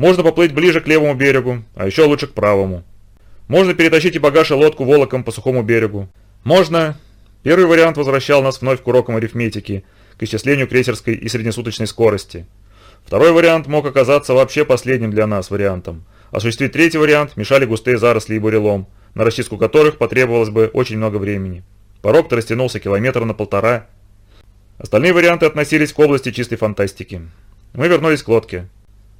Можно поплыть ближе к левому берегу, а еще лучше к правому. Можно перетащить и багаж и лодку волоком по сухому берегу. Можно... Первый вариант возвращал нас вновь к урокам арифметики, к исчислению крейсерской и среднесуточной скорости. Второй вариант мог оказаться вообще последним для нас вариантом. Осуществить третий вариант мешали густые заросли и бурелом, на расчистку которых потребовалось бы очень много времени. Порог-то растянулся километра на полтора. Остальные варианты относились к области чистой фантастики. Мы вернулись к лодке.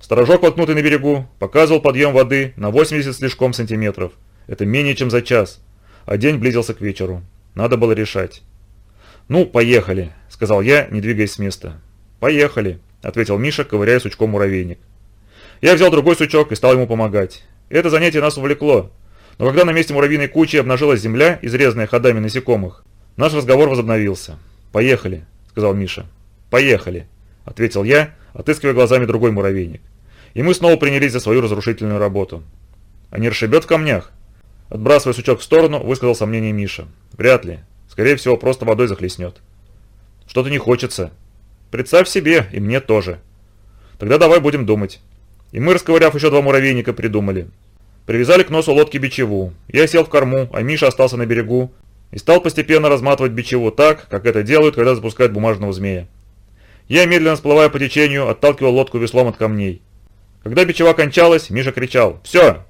Сторожок, воткнутый на берегу, показывал подъем воды на 80 слишком сантиметров. Это менее чем за час. А день близился к вечеру. Надо было решать. «Ну, поехали», — сказал я, не двигаясь с места. «Поехали», — ответил Миша, ковыряя сучком муравейник. Я взял другой сучок и стал ему помогать. Это занятие нас увлекло. Но когда на месте муравьиной кучи обнажилась земля, изрезанная ходами насекомых, наш разговор возобновился. «Поехали», — сказал Миша. «Поехали», — ответил я, отыскивая глазами другой муравейник. И мы снова принялись за свою разрушительную работу. «А не расшибет в камнях?» Отбрасывая сучок в сторону, высказал сомнение Миша. «Вряд ли. Скорее всего, просто водой захлестнет». «Что-то не хочется». «Представь себе, и мне тоже». «Тогда давай будем думать». И мы, расковыряв еще два муравейника, придумали. Привязали к носу лодки бичеву. Я сел в корму, а Миша остался на берегу и стал постепенно разматывать бичеву так, как это делают, когда запускают бумажного змея. Я, медленно всплывая по течению, отталкивал лодку веслом от камней. Когда бичева кончалась, Миша кричал «Все!».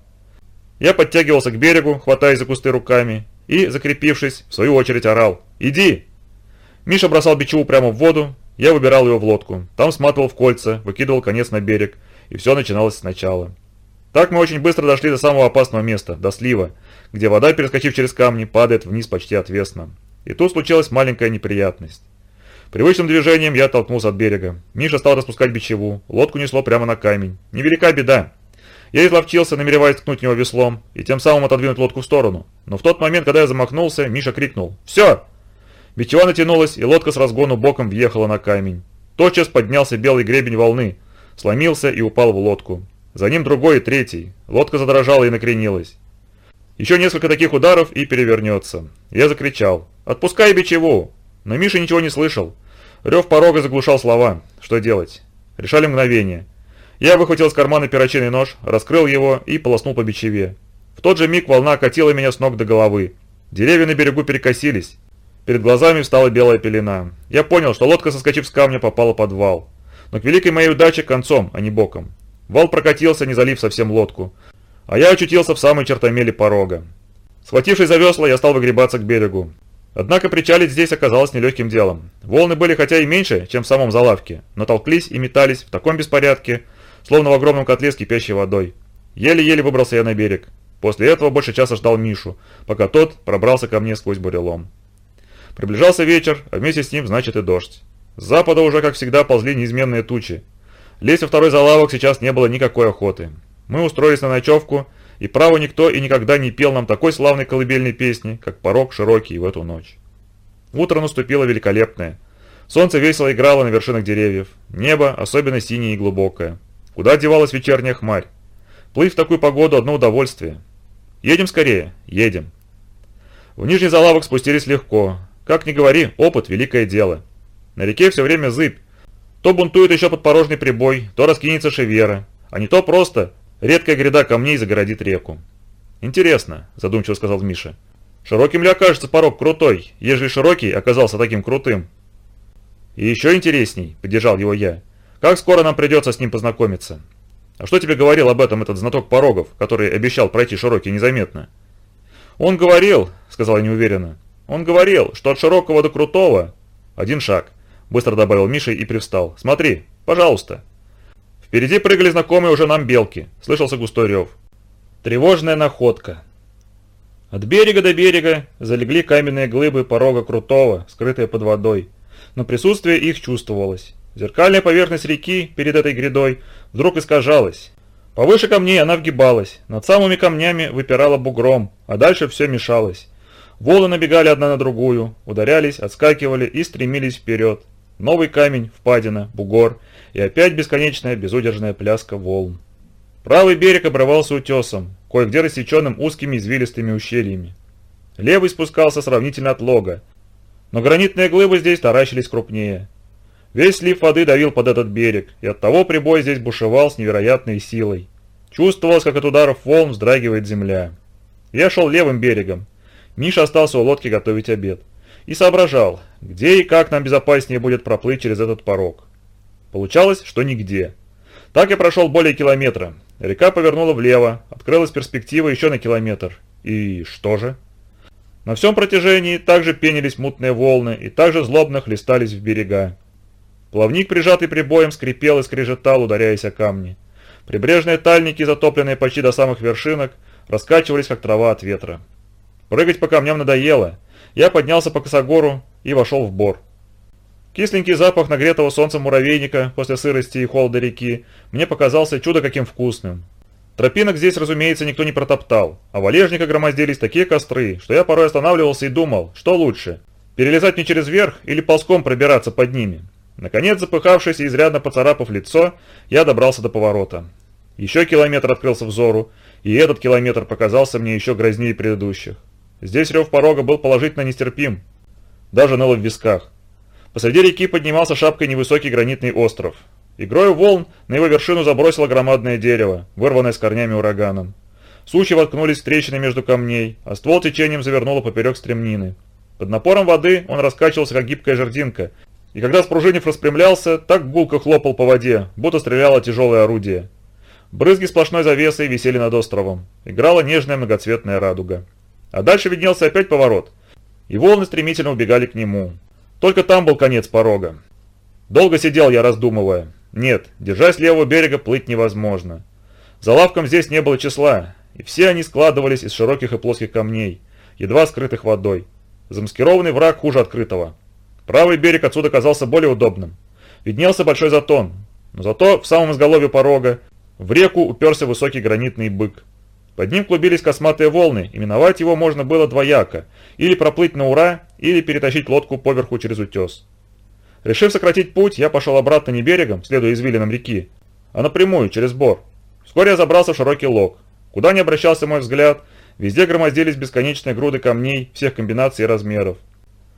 Я подтягивался к берегу, хватаясь за кусты руками, и, закрепившись, в свою очередь орал «Иди!». Миша бросал бичеву прямо в воду, я выбирал ее в лодку, там сматывал в кольца, выкидывал конец на берег, и все начиналось сначала. Так мы очень быстро дошли до самого опасного места, до слива, где вода, перескочив через камни, падает вниз почти отвесно. И тут случилась маленькая неприятность. Привычным движением я оттолкнулся от берега. Миша стал распускать бичеву, лодку несло прямо на камень. Невелика беда. Я изловчился, намереваясь ткнуть него веслом, и тем самым отодвинуть лодку в сторону. Но в тот момент, когда я замахнулся, Миша крикнул «Все!». Бичева натянулась, и лодка с разгону боком въехала на камень. Тотчас поднялся белый гребень волны, сломился и упал в лодку. За ним другой и третий. Лодка задрожала и накренилась. Еще несколько таких ударов и перевернется. Я закричал «Отпускай бичеву!» Но Миша ничего не слышал. Рев порога заглушал слова. Что делать? Решали мгновение. Я выхватил из кармана перочинный нож, раскрыл его и полоснул по бичеве. В тот же миг волна окатила меня с ног до головы. Деревья на берегу перекосились. Перед глазами встала белая пелена. Я понял, что лодка, соскочив с камня, попала под вал. Но к великой моей удаче концом, а не боком. Вал прокатился, не залив совсем лодку. А я очутился в самой чертомеле порога. Схватившись за весла, я стал выгребаться к берегу. Однако причалить здесь оказалось нелегким делом. Волны были хотя и меньше, чем в самом залавке, но толклись и метались в таком беспорядке, словно в огромном котле с кипящей водой. Еле-еле выбрался я на берег. После этого больше часа ждал Мишу, пока тот пробрался ко мне сквозь бурелом. Приближался вечер, а вместе с ним, значит, и дождь. С запада уже, как всегда, ползли неизменные тучи. Лезть во второй залавок сейчас не было никакой охоты. Мы устроились на ночевку, и право никто и никогда не пел нам такой славной колыбельной песни, как порог широкий в эту ночь. Утро наступило великолепное. Солнце весело играло на вершинах деревьев. Небо особенно синее и глубокое. Куда девалась вечерняя хмарь? Плыть в такую погоду одно удовольствие. Едем скорее, едем. В нижний залавок спустились легко. Как ни говори, опыт – великое дело. На реке все время зыбь. То бунтует еще подпорожный прибой, то раскинется шевера, а не то просто редкая гряда камней загородит реку. «Интересно», – задумчиво сказал Миша. «Широким ли окажется порог крутой, ежели широкий оказался таким крутым?» «И еще интересней», – поддержал его я. «Как скоро нам придется с ним познакомиться?» «А что тебе говорил об этом этот знаток порогов, который обещал пройти широкий незаметно?» «Он говорил», – сказал я неуверенно, – «он говорил, что от широкого до крутого один шаг. Быстро добавил Миша и привстал. «Смотри, пожалуйста». Впереди прыгали знакомые уже нам белки. Слышался густой рев. Тревожная находка. От берега до берега залегли каменные глыбы порога крутого, скрытые под водой. Но присутствие их чувствовалось. Зеркальная поверхность реки перед этой грядой вдруг искажалась. Повыше камней она вгибалась, над самыми камнями выпирала бугром, а дальше все мешалось. Волны набегали одна на другую, ударялись, отскакивали и стремились вперед. Новый камень, впадина, бугор и опять бесконечная безудержная пляска волн. Правый берег обрывался утесом, кое-где рассеченным узкими извилистыми ущельями. Левый спускался сравнительно от лога, но гранитные глыбы здесь таращились крупнее. Весь слив воды давил под этот берег, и оттого прибой здесь бушевал с невероятной силой. Чувствовалось, как от ударов волн вздрагивает земля. Я шел левым берегом. Миша остался у лодки готовить обед. И соображал, где и как нам безопаснее будет проплыть через этот порог. Получалось, что нигде. Так я прошел более километра. Река повернула влево, открылась перспектива еще на километр. И что же? На всем протяжении также пенились мутные волны и также злобно хлестались в берега. Плавник, прижатый прибоем, скрипел и скрежетал, ударяясь о камни. Прибрежные тальники, затопленные почти до самых вершинок, раскачивались, как трава от ветра. Прыгать по камням надоело. Я поднялся по косогору и вошел в бор. Кисленький запах нагретого солнцем муравейника после сырости и холода реки мне показался чудо каким вкусным. Тропинок здесь, разумеется, никто не протоптал, а валежника громоздились такие костры, что я порой останавливался и думал, что лучше – перелезать не через верх или ползком пробираться под ними. Наконец, запыхавшись и изрядно поцарапав лицо, я добрался до поворота. Еще километр открылся взору, и этот километр показался мне еще грознее предыдущих. Здесь рев порога был положительно нестерпим. Даже ныло в висках. Посреди реки поднимался шапкой невысокий гранитный остров. Игрою волн на его вершину забросило громадное дерево, вырванное с корнями ураганом. Сучи воткнулись в трещины между камней, а ствол течением завернуло поперек стремнины. Под напором воды он раскачивался, как гибкая жердинка, и когда спружинив распрямлялся, так гулко хлопал по воде, будто стреляло тяжелое орудие. Брызги сплошной завесой висели над островом. Играла нежная многоцветная радуга. А дальше виднелся опять поворот, и волны стремительно убегали к нему. Только там был конец порога. Долго сидел я, раздумывая. Нет, держась левого берега, плыть невозможно. За лавком здесь не было числа, и все они складывались из широких и плоских камней, едва скрытых водой. Замаскированный враг хуже открытого. Правый берег отсюда казался более удобным. Виднелся большой затон, но зато в самом изголовье порога в реку уперся высокий гранитный бык. Под ним клубились косматые волны, именовать его можно было двояко, или проплыть на ура, или перетащить лодку поверху через утес. Решив сократить путь, я пошел обратно не берегом, следуя извилинам реки, а напрямую, через бор. Вскоре я забрался в широкий лог. Куда ни обращался мой взгляд, везде громоздились бесконечные груды камней всех комбинаций и размеров.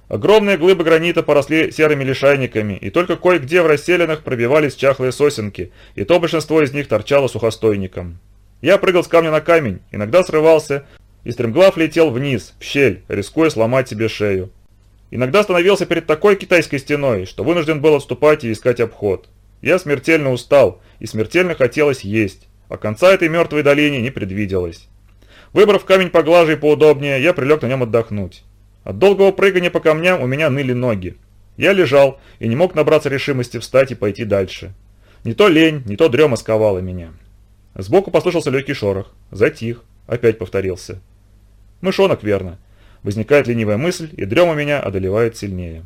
Огромные глыбы гранита поросли серыми лишайниками, и только кое-где в расселенных пробивались чахлые сосенки, и то большинство из них торчало сухостойником. Я прыгал с камня на камень, иногда срывался, и стремглав летел вниз, в щель, рискуя сломать себе шею. Иногда становился перед такой китайской стеной, что вынужден был отступать и искать обход. Я смертельно устал, и смертельно хотелось есть, а конца этой мертвой долине не предвиделось. Выбрав камень поглаже и поудобнее, я прилег на нем отдохнуть. От долгого прыгания по камням у меня ныли ноги. Я лежал и не мог набраться решимости встать и пойти дальше. Не то лень, не то дрема сковала меня. Сбоку послышался легкий шорох. Затих. Опять повторился. Мышонок, верно. Возникает ленивая мысль, и дрема меня одолевает сильнее.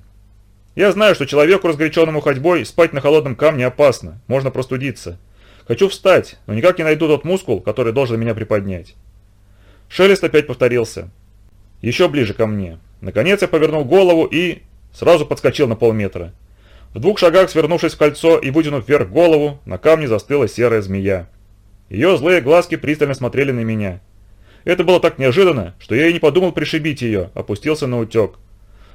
Я знаю, что человеку, разгоряченному ходьбой, спать на холодном камне опасно, можно простудиться. Хочу встать, но никак не найду тот мускул, который должен меня приподнять. Шелест опять повторился. Еще ближе ко мне. Наконец я повернул голову и... Сразу подскочил на полметра. В двух шагах, свернувшись в кольцо и вытянув вверх голову, на камне застыла серая змея. Ее злые глазки пристально смотрели на меня. Это было так неожиданно, что я и не подумал пришибить ее, опустился на утек.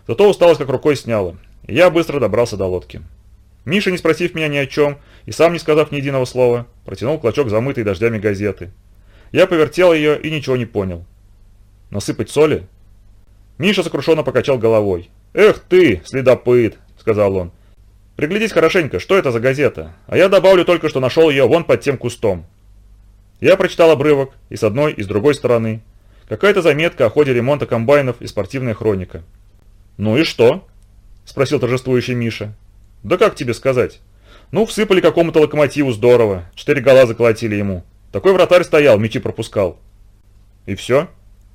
Зато усталость как рукой сняла, я быстро добрался до лодки. Миша, не спросив меня ни о чем, и сам не сказав ни единого слова, протянул клочок замытой дождями газеты. Я повертел ее и ничего не понял. Насыпать соли? Миша сокрушенно покачал головой. «Эх ты, следопыт!» – сказал он. «Приглядись хорошенько, что это за газета? А я добавлю только, что нашел ее вон под тем кустом». Я прочитал обрывок и с одной, и с другой стороны. Какая-то заметка о ходе ремонта комбайнов и спортивная хроника. «Ну и что?» – спросил торжествующий Миша. «Да как тебе сказать? Ну, всыпали какому-то локомотиву здорово, четыре гола заколотили ему. Такой вратарь стоял, мячи пропускал». «И все?»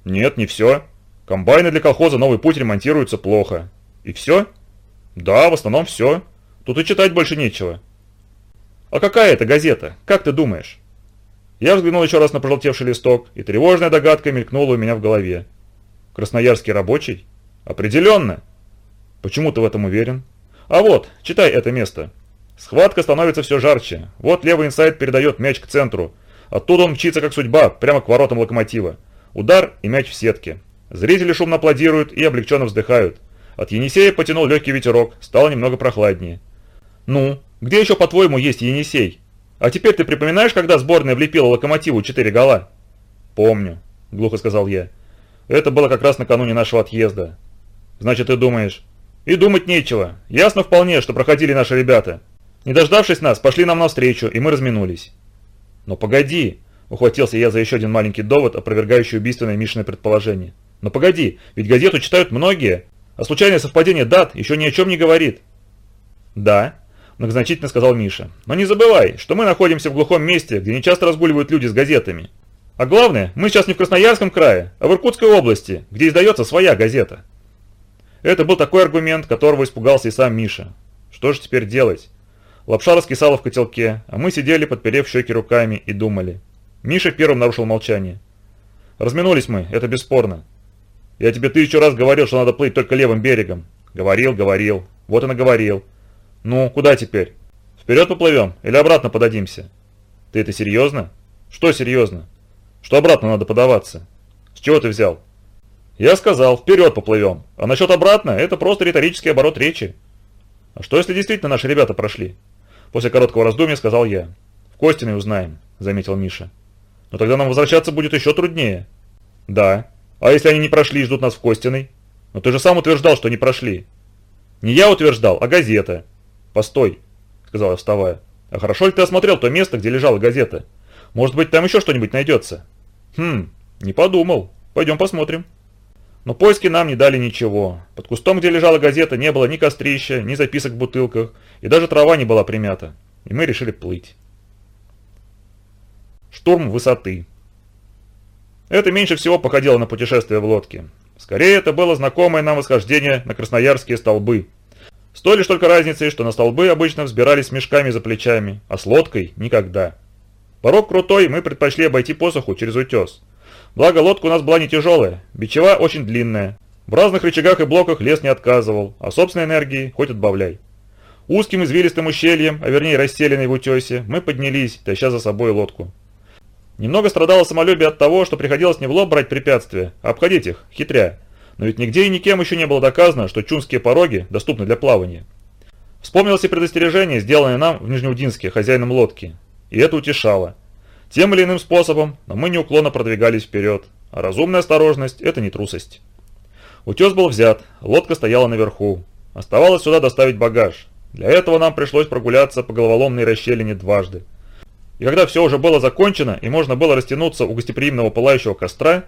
«Нет, не все. Комбайны для колхоза «Новый путь» ремонтируются плохо. И все? Да, в основном все. Тут и читать больше нечего. А какая это газета? Как ты думаешь? Я взглянул еще раз на пожелтевший листок, и тревожная догадка мелькнула у меня в голове. Красноярский рабочий? Определенно. Почему ты в этом уверен? А вот, читай это место. Схватка становится все жарче. Вот левый инсайд передает мяч к центру. Оттуда он мчится как судьба, прямо к воротам локомотива. Удар и мяч в сетке. Зрители шумно аплодируют и облегченно вздыхают. От Енисея потянул легкий ветерок, стало немного прохладнее. Ну, где еще, по-твоему, есть Енисей? А теперь ты припоминаешь, когда сборная влепила локомотиву четыре гола? Помню, глухо сказал я. Это было как раз накануне нашего отъезда. Значит, ты думаешь? И думать нечего. Ясно вполне, что проходили наши ребята. Не дождавшись нас, пошли нам навстречу, и мы разминулись. Но погоди, ухватился я за еще один маленький довод, опровергающий убийственное Мишиное предположение. Но погоди, ведь газету читают многие, а случайное совпадение дат еще ни о чем не говорит. Да, многозначительно сказал Миша. Но не забывай, что мы находимся в глухом месте, где нечасто разгуливают люди с газетами. А главное, мы сейчас не в Красноярском крае, а в Иркутской области, где издается своя газета. Это был такой аргумент, которого испугался и сам Миша. Что же теперь делать? Лапша раскисала в котелке, а мы сидели, подперев щеки руками, и думали. Миша первым нарушил молчание. Разминулись мы, это бесспорно. Я тебе тысячу раз говорил, что надо плыть только левым берегом. Говорил, говорил. Вот и наговорил. Ну, куда теперь? Вперед поплывем или обратно подадимся? Ты это серьезно? Что серьезно? Что обратно надо подаваться? С чего ты взял? Я сказал, вперед поплывем. А насчет обратно, это просто риторический оборот речи. А что если действительно наши ребята прошли? После короткого раздумья сказал я. В Костиной узнаем, заметил Миша. Но тогда нам возвращаться будет еще труднее. Да. А если они не прошли и ждут нас в Костиной? Но ты же сам утверждал, что не прошли. Не я утверждал, а газета. «Постой», — сказал я, вставая. «А хорошо ли ты осмотрел то место, где лежала газета? Может быть, там еще что-нибудь найдется?» «Хм, не подумал. Пойдем посмотрим». Но поиски нам не дали ничего. Под кустом, где лежала газета, не было ни кострища, ни записок в бутылках, и даже трава не была примята. И мы решили плыть. Штурм высоты. Это меньше всего походило на путешествие в лодке. Скорее, это было знакомое нам восхождение на красноярские столбы, с той лишь только разницей, что на столбы обычно взбирались мешками за плечами, а с лодкой – никогда. Порог крутой, мы предпочли обойти посоху через утес. Благо лодка у нас была не тяжелая, бичева очень длинная. В разных рычагах и блоках лес не отказывал, а собственной энергии хоть отбавляй. Узким извилистым ущельем, а вернее расселенной в утесе, мы поднялись, таща за собой лодку. Немного страдало самолюбие от того, что приходилось не в лоб брать препятствия, а обходить их, хитря. Но ведь нигде и никем еще не было доказано, что чунские пороги доступны для плавания. Вспомнилось и предостережение, сделанное нам в Нижнеудинске хозяином лодки. И это утешало. Тем или иным способом, но мы неуклонно продвигались вперед. А разумная осторожность – это не трусость. Утес был взят, лодка стояла наверху. Оставалось сюда доставить багаж. Для этого нам пришлось прогуляться по головоломной расщелине дважды. И когда все уже было закончено и можно было растянуться у гостеприимного пылающего костра,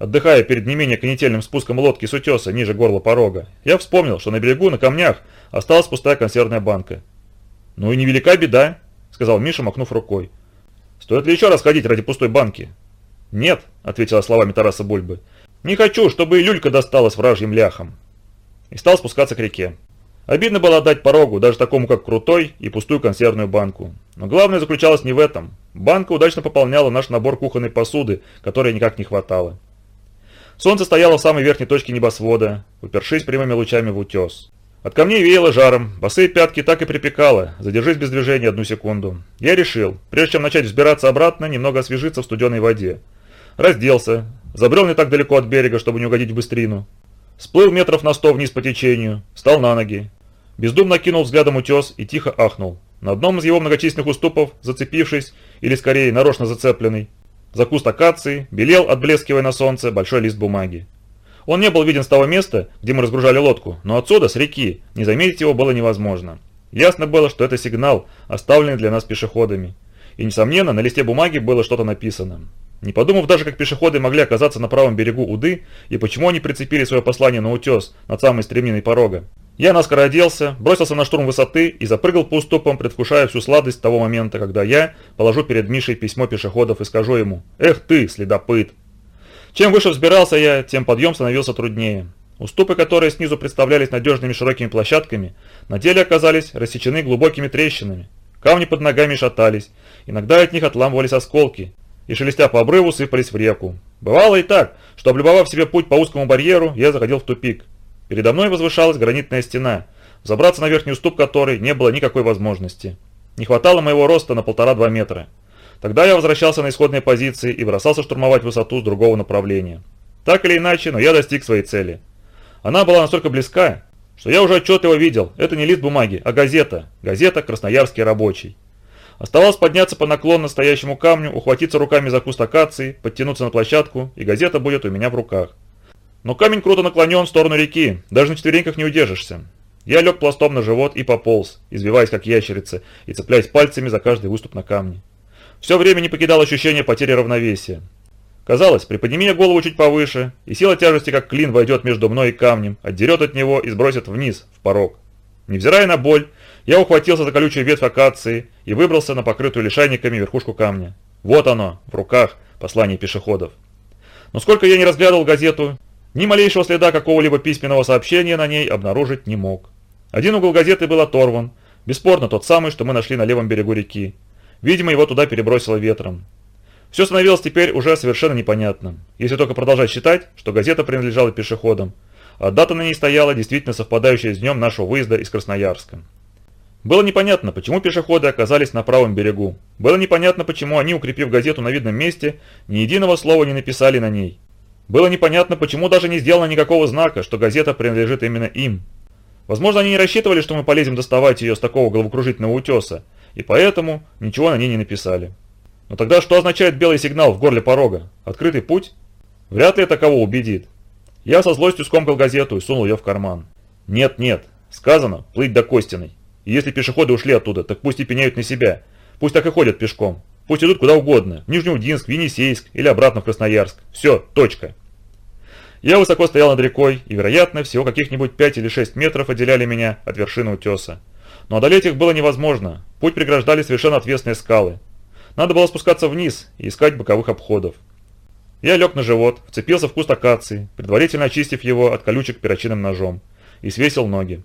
Отдыхая перед не менее конетельным спуском лодки с утеса ниже горла порога, я вспомнил, что на берегу на камнях осталась пустая консервная банка. «Ну и невелика беда», — сказал Миша, махнув рукой. «Стоит ли еще раз ходить ради пустой банки?» «Нет», — ответила словами Тараса Бульбы. «Не хочу, чтобы и люлька досталась вражьим ляхам». И стал спускаться к реке. Обидно было отдать порогу, даже такому как Крутой, и пустую консервную банку. Но главное заключалось не в этом. Банка удачно пополняла наш набор кухонной посуды, которой никак не хватало. Солнце стояло в самой верхней точке небосвода, упершись прямыми лучами в утес. От камней веяло жаром, босые пятки так и припекало, задержись без движения одну секунду. Я решил, прежде чем начать взбираться обратно, немного освежиться в студеной воде. Разделся, забрел не так далеко от берега, чтобы не угодить в быстрину. Сплыл метров на сто вниз по течению, встал на ноги. Бездумно кинул взглядом утес и тихо ахнул. На одном из его многочисленных уступов, зацепившись, или скорее нарочно зацепленный, за куст акации белел, отблескивая на солнце, большой лист бумаги. Он не был виден с того места, где мы разгружали лодку, но отсюда, с реки, не заметить его было невозможно. Ясно было, что это сигнал, оставленный для нас пешеходами. И, несомненно, на листе бумаги было что-то написано. Не подумав даже, как пешеходы могли оказаться на правом берегу Уды, и почему они прицепили свое послание на утес, над самой стремниной порога. Я наскоро оделся, бросился на штурм высоты и запрыгал по уступам, предвкушая всю сладость того момента, когда я положу перед Мишей письмо пешеходов и скажу ему «Эх ты, следопыт!». Чем выше взбирался я, тем подъем становился труднее. Уступы, которые снизу представлялись надежными широкими площадками, на деле оказались рассечены глубокими трещинами. Камни под ногами шатались, иногда от них отламывались осколки, и шелестя по обрыву сыпались в реку. Бывало и так, что облюбовав себе путь по узкому барьеру, я заходил в тупик. Передо мной возвышалась гранитная стена, забраться на верхний уступ которой не было никакой возможности. Не хватало моего роста на полтора-два метра. Тогда я возвращался на исходные позиции и бросался штурмовать высоту с другого направления. Так или иначе, но я достиг своей цели. Она была настолько близка, что я уже отчетливо видел, это не лист бумаги, а газета, газета «Красноярский рабочий». Оставалось подняться по наклону настоящему камню, ухватиться руками за куст акации, подтянуться на площадку, и газета будет у меня в руках. Но камень круто наклонен в сторону реки, даже на четвереньках не удержишься. Я лег пластом на живот и пополз, избиваясь как ящерица и цепляясь пальцами за каждый выступ на камне. Все время не покидал ощущение потери равновесия. Казалось, приподними я голову чуть повыше, и сила тяжести как клин войдет между мной и камнем, отдерет от него и сбросит вниз, в порог. Невзирая на боль, я ухватился за колючую ветвь акации и выбрался на покрытую лишайниками верхушку камня. Вот оно, в руках, послание пешеходов. Но сколько я не разглядывал газету, ни малейшего следа какого-либо письменного сообщения на ней обнаружить не мог. Один угол газеты был оторван, бесспорно тот самый, что мы нашли на левом берегу реки. Видимо, его туда перебросило ветром. Все становилось теперь уже совершенно непонятным, если только продолжать считать, что газета принадлежала пешеходам, а дата на ней стояла действительно совпадающая с днем нашего выезда из Красноярска. Было непонятно, почему пешеходы оказались на правом берегу. Было непонятно, почему они, укрепив газету на видном месте, ни единого слова не написали на ней. Было непонятно, почему даже не сделано никакого знака, что газета принадлежит именно им. Возможно, они не рассчитывали, что мы полезем доставать ее с такого головокружительного утеса, и поэтому ничего на ней не написали. Но тогда что означает белый сигнал в горле порога? Открытый путь? Вряд ли это кого убедит. Я со злостью скомкал газету и сунул ее в карман. Нет, нет, сказано, плыть до Костиной. И если пешеходы ушли оттуда, так пусть и пеняют на себя. Пусть так и ходят пешком. Пусть идут куда угодно. В Нижнеудинск, в или обратно в Красноярск. Все, точка. Я высоко стоял над рекой, и, вероятно, всего каких-нибудь 5 или 6 метров отделяли меня от вершины утеса. Но одолеть их было невозможно. Путь преграждали совершенно отвесные скалы. Надо было спускаться вниз и искать боковых обходов. Я лег на живот, вцепился в куст акации, предварительно очистив его от колючек перочинным ножом, и свесил ноги.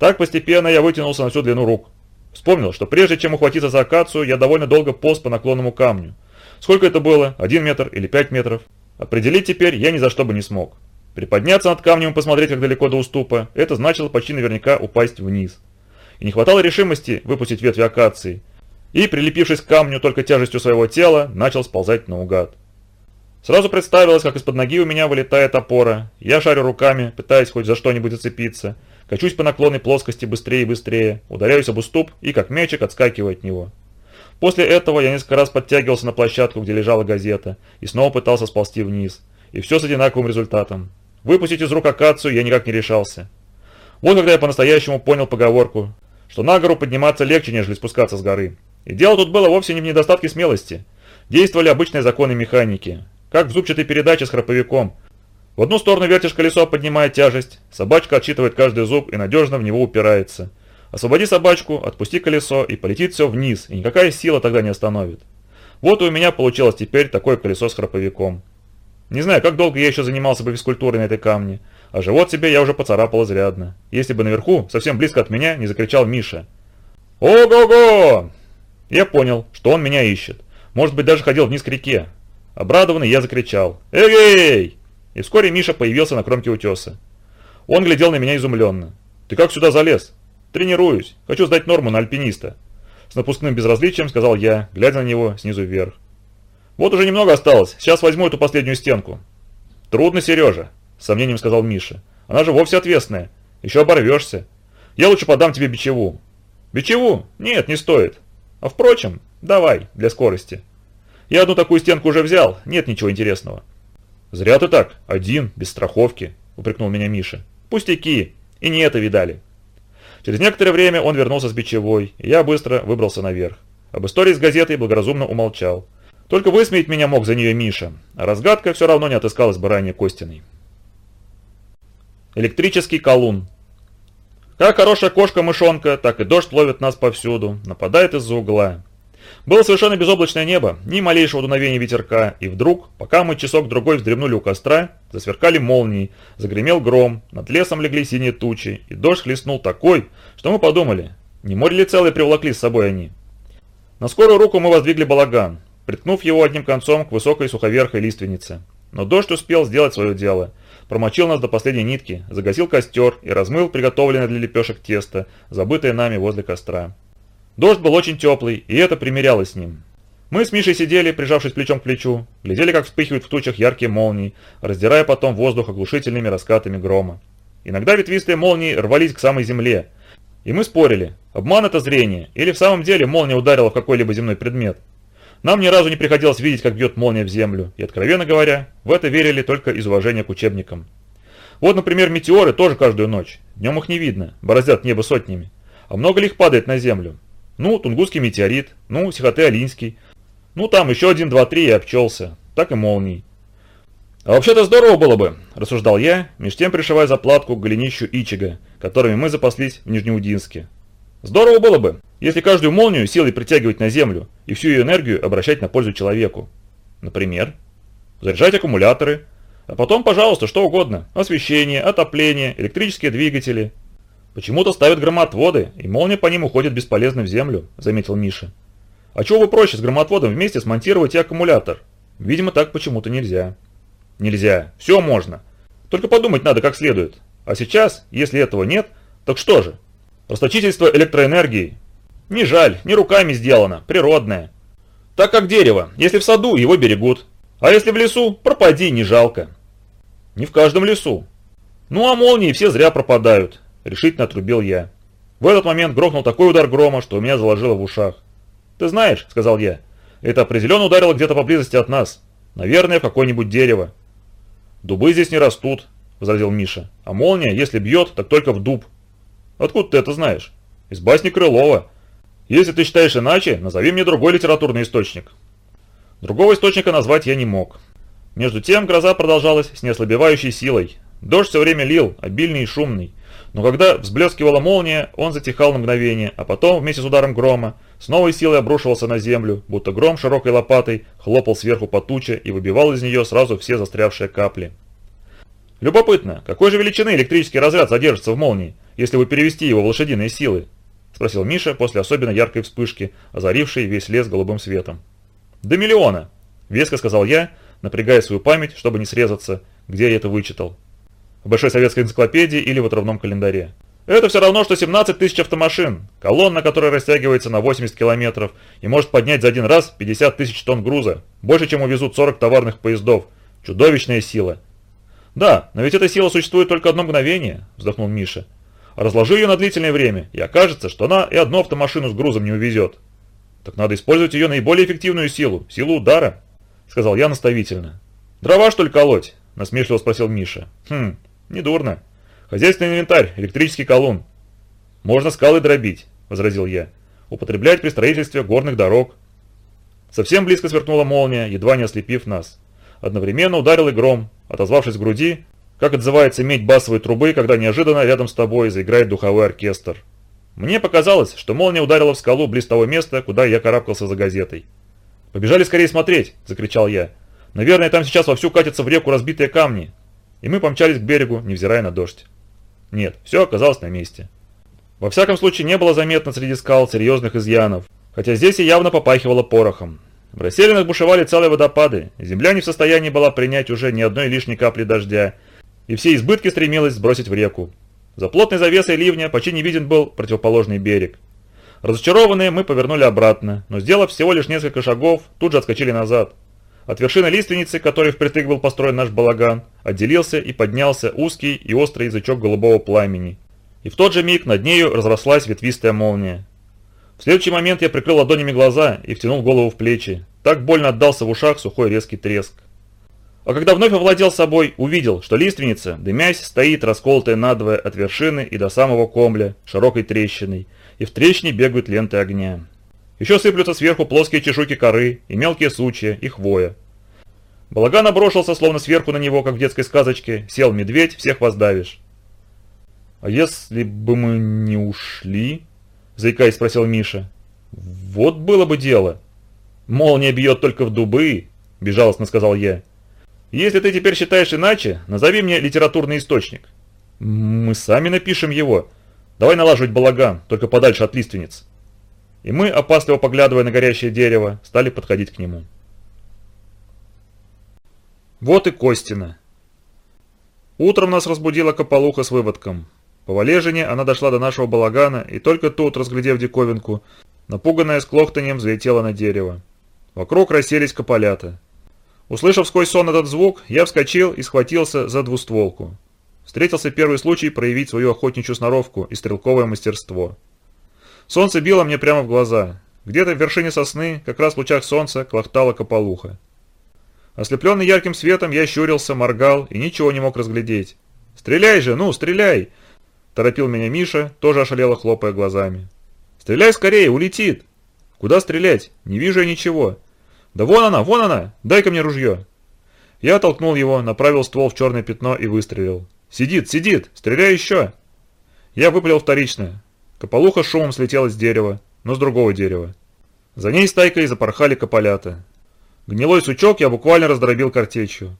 Так постепенно я вытянулся на всю длину рук. Вспомнил, что прежде чем ухватиться за акацию, я довольно долго полз по наклонному камню. Сколько это было? Один метр или пять метров? Определить теперь я ни за что бы не смог. Приподняться над камнем и посмотреть, как далеко до уступа, это значило почти наверняка упасть вниз. И не хватало решимости выпустить ветви акации. И, прилепившись к камню только тяжестью своего тела, начал сползать наугад. Сразу представилось, как из-под ноги у меня вылетает опора. Я шарю руками, пытаясь хоть за что-нибудь зацепиться. Качусь по наклонной плоскости быстрее и быстрее, ударяюсь об уступ и, как мячик, отскакиваю от него. После этого я несколько раз подтягивался на площадку, где лежала газета, и снова пытался сползти вниз. И все с одинаковым результатом. Выпустить из рук акацию я никак не решался. Вот когда я по-настоящему понял поговорку, что на гору подниматься легче, нежели спускаться с горы. И дело тут было вовсе не в недостатке смелости. Действовали обычные законы механики. Как в зубчатой передаче с храповиком. В одну сторону вертишь колесо, поднимая тяжесть, собачка отсчитывает каждый зуб и надежно в него упирается. Освободи собачку, отпусти колесо и полетит все вниз, и никакая сила тогда не остановит. Вот и у меня получилось теперь такое колесо с храповиком. Не знаю, как долго я еще занимался бы физкультурой на этой камне, а живот себе я уже поцарапал изрядно. Если бы наверху, совсем близко от меня, не закричал Миша. «Ого-го!» Я понял, что он меня ищет. Может быть, даже ходил вниз к реке. Обрадованный я закричал «Эгей!» И вскоре Миша появился на кромке утеса. Он глядел на меня изумленно. «Ты как сюда залез?» «Тренируюсь. Хочу сдать норму на альпиниста». С напускным безразличием сказал я, глядя на него снизу вверх. «Вот уже немного осталось. Сейчас возьму эту последнюю стенку». «Трудно, Сережа», — с сомнением сказал Миша. «Она же вовсе ответственная. Еще оборвешься. Я лучше подам тебе бичеву». «Бичеву? Нет, не стоит. А впрочем, давай, для скорости. Я одну такую стенку уже взял, нет ничего интересного». «Зря ты так, один, без страховки», — упрекнул меня Миша. «Пустяки, и не это видали». Через некоторое время он вернулся с бичевой, и я быстро выбрался наверх. Об истории с газетой благоразумно умолчал. Только высмеять меня мог за нее Миша, а разгадка все равно не отыскалась бы ранее Костиной. Электрический колун. Как хорошая кошка-мышонка, так и дождь ловит нас повсюду, нападает из-за угла. Было совершенно безоблачное небо, ни малейшего дуновения ветерка, и вдруг, пока мы часок-другой вздремнули у костра, засверкали молнии, загремел гром, над лесом легли синие тучи, и дождь хлестнул такой, что мы подумали, не море ли целое приволокли с собой они. На скорую руку мы воздвигли балаган, приткнув его одним концом к высокой суховерхой лиственнице. Но дождь успел сделать свое дело, промочил нас до последней нитки, загасил костер и размыл приготовленное для лепешек тесто, забытое нами возле костра. Дождь был очень теплый, и это примерялось с ним. Мы с Мишей сидели, прижавшись плечом к плечу, глядели, как вспыхивают в тучах яркие молнии, раздирая потом воздух оглушительными раскатами грома. Иногда ветвистые молнии рвались к самой земле. И мы спорили, обман это зрение, или в самом деле молния ударила в какой-либо земной предмет. Нам ни разу не приходилось видеть, как бьет молния в землю, и, откровенно говоря, в это верили только из уважения к учебникам. Вот, например, метеоры тоже каждую ночь. Днем их не видно, бороздят небо сотнями. А много ли их падает на землю? Ну, Тунгусский метеорит, ну, Сихоте-Алинский. Ну, там еще один, два, три и обчелся. Так и молний. А вообще-то здорово было бы, рассуждал я, меж тем пришивая заплатку к голенищу Ичига, которыми мы запаслись в Нижнеудинске. Здорово было бы, если каждую молнию силой притягивать на Землю и всю ее энергию обращать на пользу человеку. Например, заряжать аккумуляторы, а потом, пожалуйста, что угодно. Освещение, отопление, электрические двигатели. Почему-то ставят громотводы, и молния по ним уходит бесполезно в землю, заметил Миша. А чего бы проще с громотводом вместе смонтировать и аккумулятор? Видимо, так почему-то нельзя. Нельзя. Все можно. Только подумать надо как следует. А сейчас, если этого нет, так что же? Расточительство электроэнергии. Не жаль, не руками сделано, природное. Так как дерево, если в саду, его берегут. А если в лесу, пропади, не жалко. Не в каждом лесу. Ну а молнии все зря пропадают, решительно отрубил я. В этот момент грохнул такой удар грома, что у меня заложило в ушах. «Ты знаешь», — сказал я, — «это определенно ударило где-то поблизости от нас. Наверное, в какое-нибудь дерево». «Дубы здесь не растут», — возразил Миша. «А молния, если бьет, так только в дуб». «Откуда ты это знаешь?» «Из басни Крылова. Если ты считаешь иначе, назови мне другой литературный источник». Другого источника назвать я не мог. Между тем гроза продолжалась с неослабевающей силой. Дождь все время лил, обильный и шумный. Но когда взблескивала молния, он затихал на мгновение, а потом, вместе с ударом грома, с новой силой обрушивался на землю, будто гром широкой лопатой хлопал сверху по туче и выбивал из нее сразу все застрявшие капли. «Любопытно, какой же величины электрический разряд задержится в молнии, если вы перевести его в лошадиные силы?» – спросил Миша после особенно яркой вспышки, озарившей весь лес голубым светом. «До миллиона!» – веско сказал я, напрягая свою память, чтобы не срезаться, где я это вычитал. В Большой советской энциклопедии или в отрывном календаре. Это все равно, что 17 тысяч автомашин, колонна, которая растягивается на 80 километров и может поднять за один раз 50 тысяч тонн груза, больше, чем увезут 40 товарных поездов. Чудовищная сила. «Да, но ведь эта сила существует только одно мгновение», – вздохнул Миша. «Разложи ее на длительное время, и окажется, что она и одну автомашину с грузом не увезет». «Так надо использовать ее наиболее эффективную силу, силу удара», – сказал я наставительно. «Дрова, что ли, колоть?» – насмешливо спросил Миша. «Хм, недурно. Хозяйственный инвентарь, электрический колун». «Можно скалы дробить», – возразил я. «Употреблять при строительстве горных дорог». Совсем близко сверкнула молния, едва не ослепив нас. Одновременно ударил и гром, отозвавшись в груди, как отзывается медь басовой трубы, когда неожиданно рядом с тобой заиграет духовой оркестр. Мне показалось, что молния ударила в скалу близ того места, куда я карабкался за газетой. «Побежали скорее смотреть!» – закричал я. «Наверное, там сейчас вовсю катятся в реку разбитые камни!» И мы помчались к берегу, невзирая на дождь. Нет, все оказалось на месте. Во всяком случае, не было заметно среди скал серьезных изъянов, хотя здесь и явно попахивало порохом. В расселенных бушевали целые водопады, земля не в состоянии была принять уже ни одной лишней капли дождя, и все избытки стремилась сбросить в реку. За плотной завесой ливня почти не виден был противоположный берег. Разочарованные мы повернули обратно, но сделав всего лишь несколько шагов, тут же отскочили назад. От вершины лиственницы, которой впритык был построен наш балаган, отделился и поднялся узкий и острый язычок голубого пламени. И в тот же миг над нею разрослась ветвистая молния. В следующий момент я прикрыл ладонями глаза и втянул голову в плечи. Так больно отдался в ушах сухой резкий треск. А когда вновь овладел собой, увидел, что лиственница, дымясь, стоит расколотая надвое от вершины и до самого комля, широкой трещиной, и в трещине бегают ленты огня. Еще сыплются сверху плоские чешуйки коры и мелкие сучья и хвоя. Балаган оброшился, словно сверху на него, как в детской сказочке, сел медведь, всех воздавишь. «А если бы мы не ушли?» – заикаясь спросил Миша. «Вот было бы дело!» «Молния бьет только в дубы!» – безжалостно сказал я. Если ты теперь считаешь иначе, назови мне литературный источник. Мы сами напишем его. Давай налаживать балаган, только подальше от лиственниц. И мы, опасливо поглядывая на горящее дерево, стали подходить к нему. Вот и Костина. Утром нас разбудила Кополуха с выводком. По валежине она дошла до нашего балагана, и только тут, разглядев диковинку, напуганная с клохтанием, взлетела на дерево. Вокруг расселись кополята. Услышав сквозь сон этот звук, я вскочил и схватился за двустволку. встретился первый случай проявить свою охотничью сноровку и стрелковое мастерство. Солнце било мне прямо в глаза. Где-то в вершине сосны, как раз в лучах солнца, клохтала кополуха. Ослепленный ярким светом, я щурился, моргал и ничего не мог разглядеть. «Стреляй же, ну, стреляй!» Торопил меня Миша, тоже ошалело хлопая глазами. «Стреляй скорее, улетит!» «Куда стрелять? Не вижу я ничего!» «Да вон она, вон она! Дай-ка мне ружье!» Я толкнул его, направил ствол в черное пятно и выстрелил. «Сидит, сидит! Стреляй еще!» Я выпалил вторично. Кополуха шумом слетела с дерева, но с другого дерева. За ней стайкой запорхали кополята. Гнилой сучок я буквально раздробил картечью.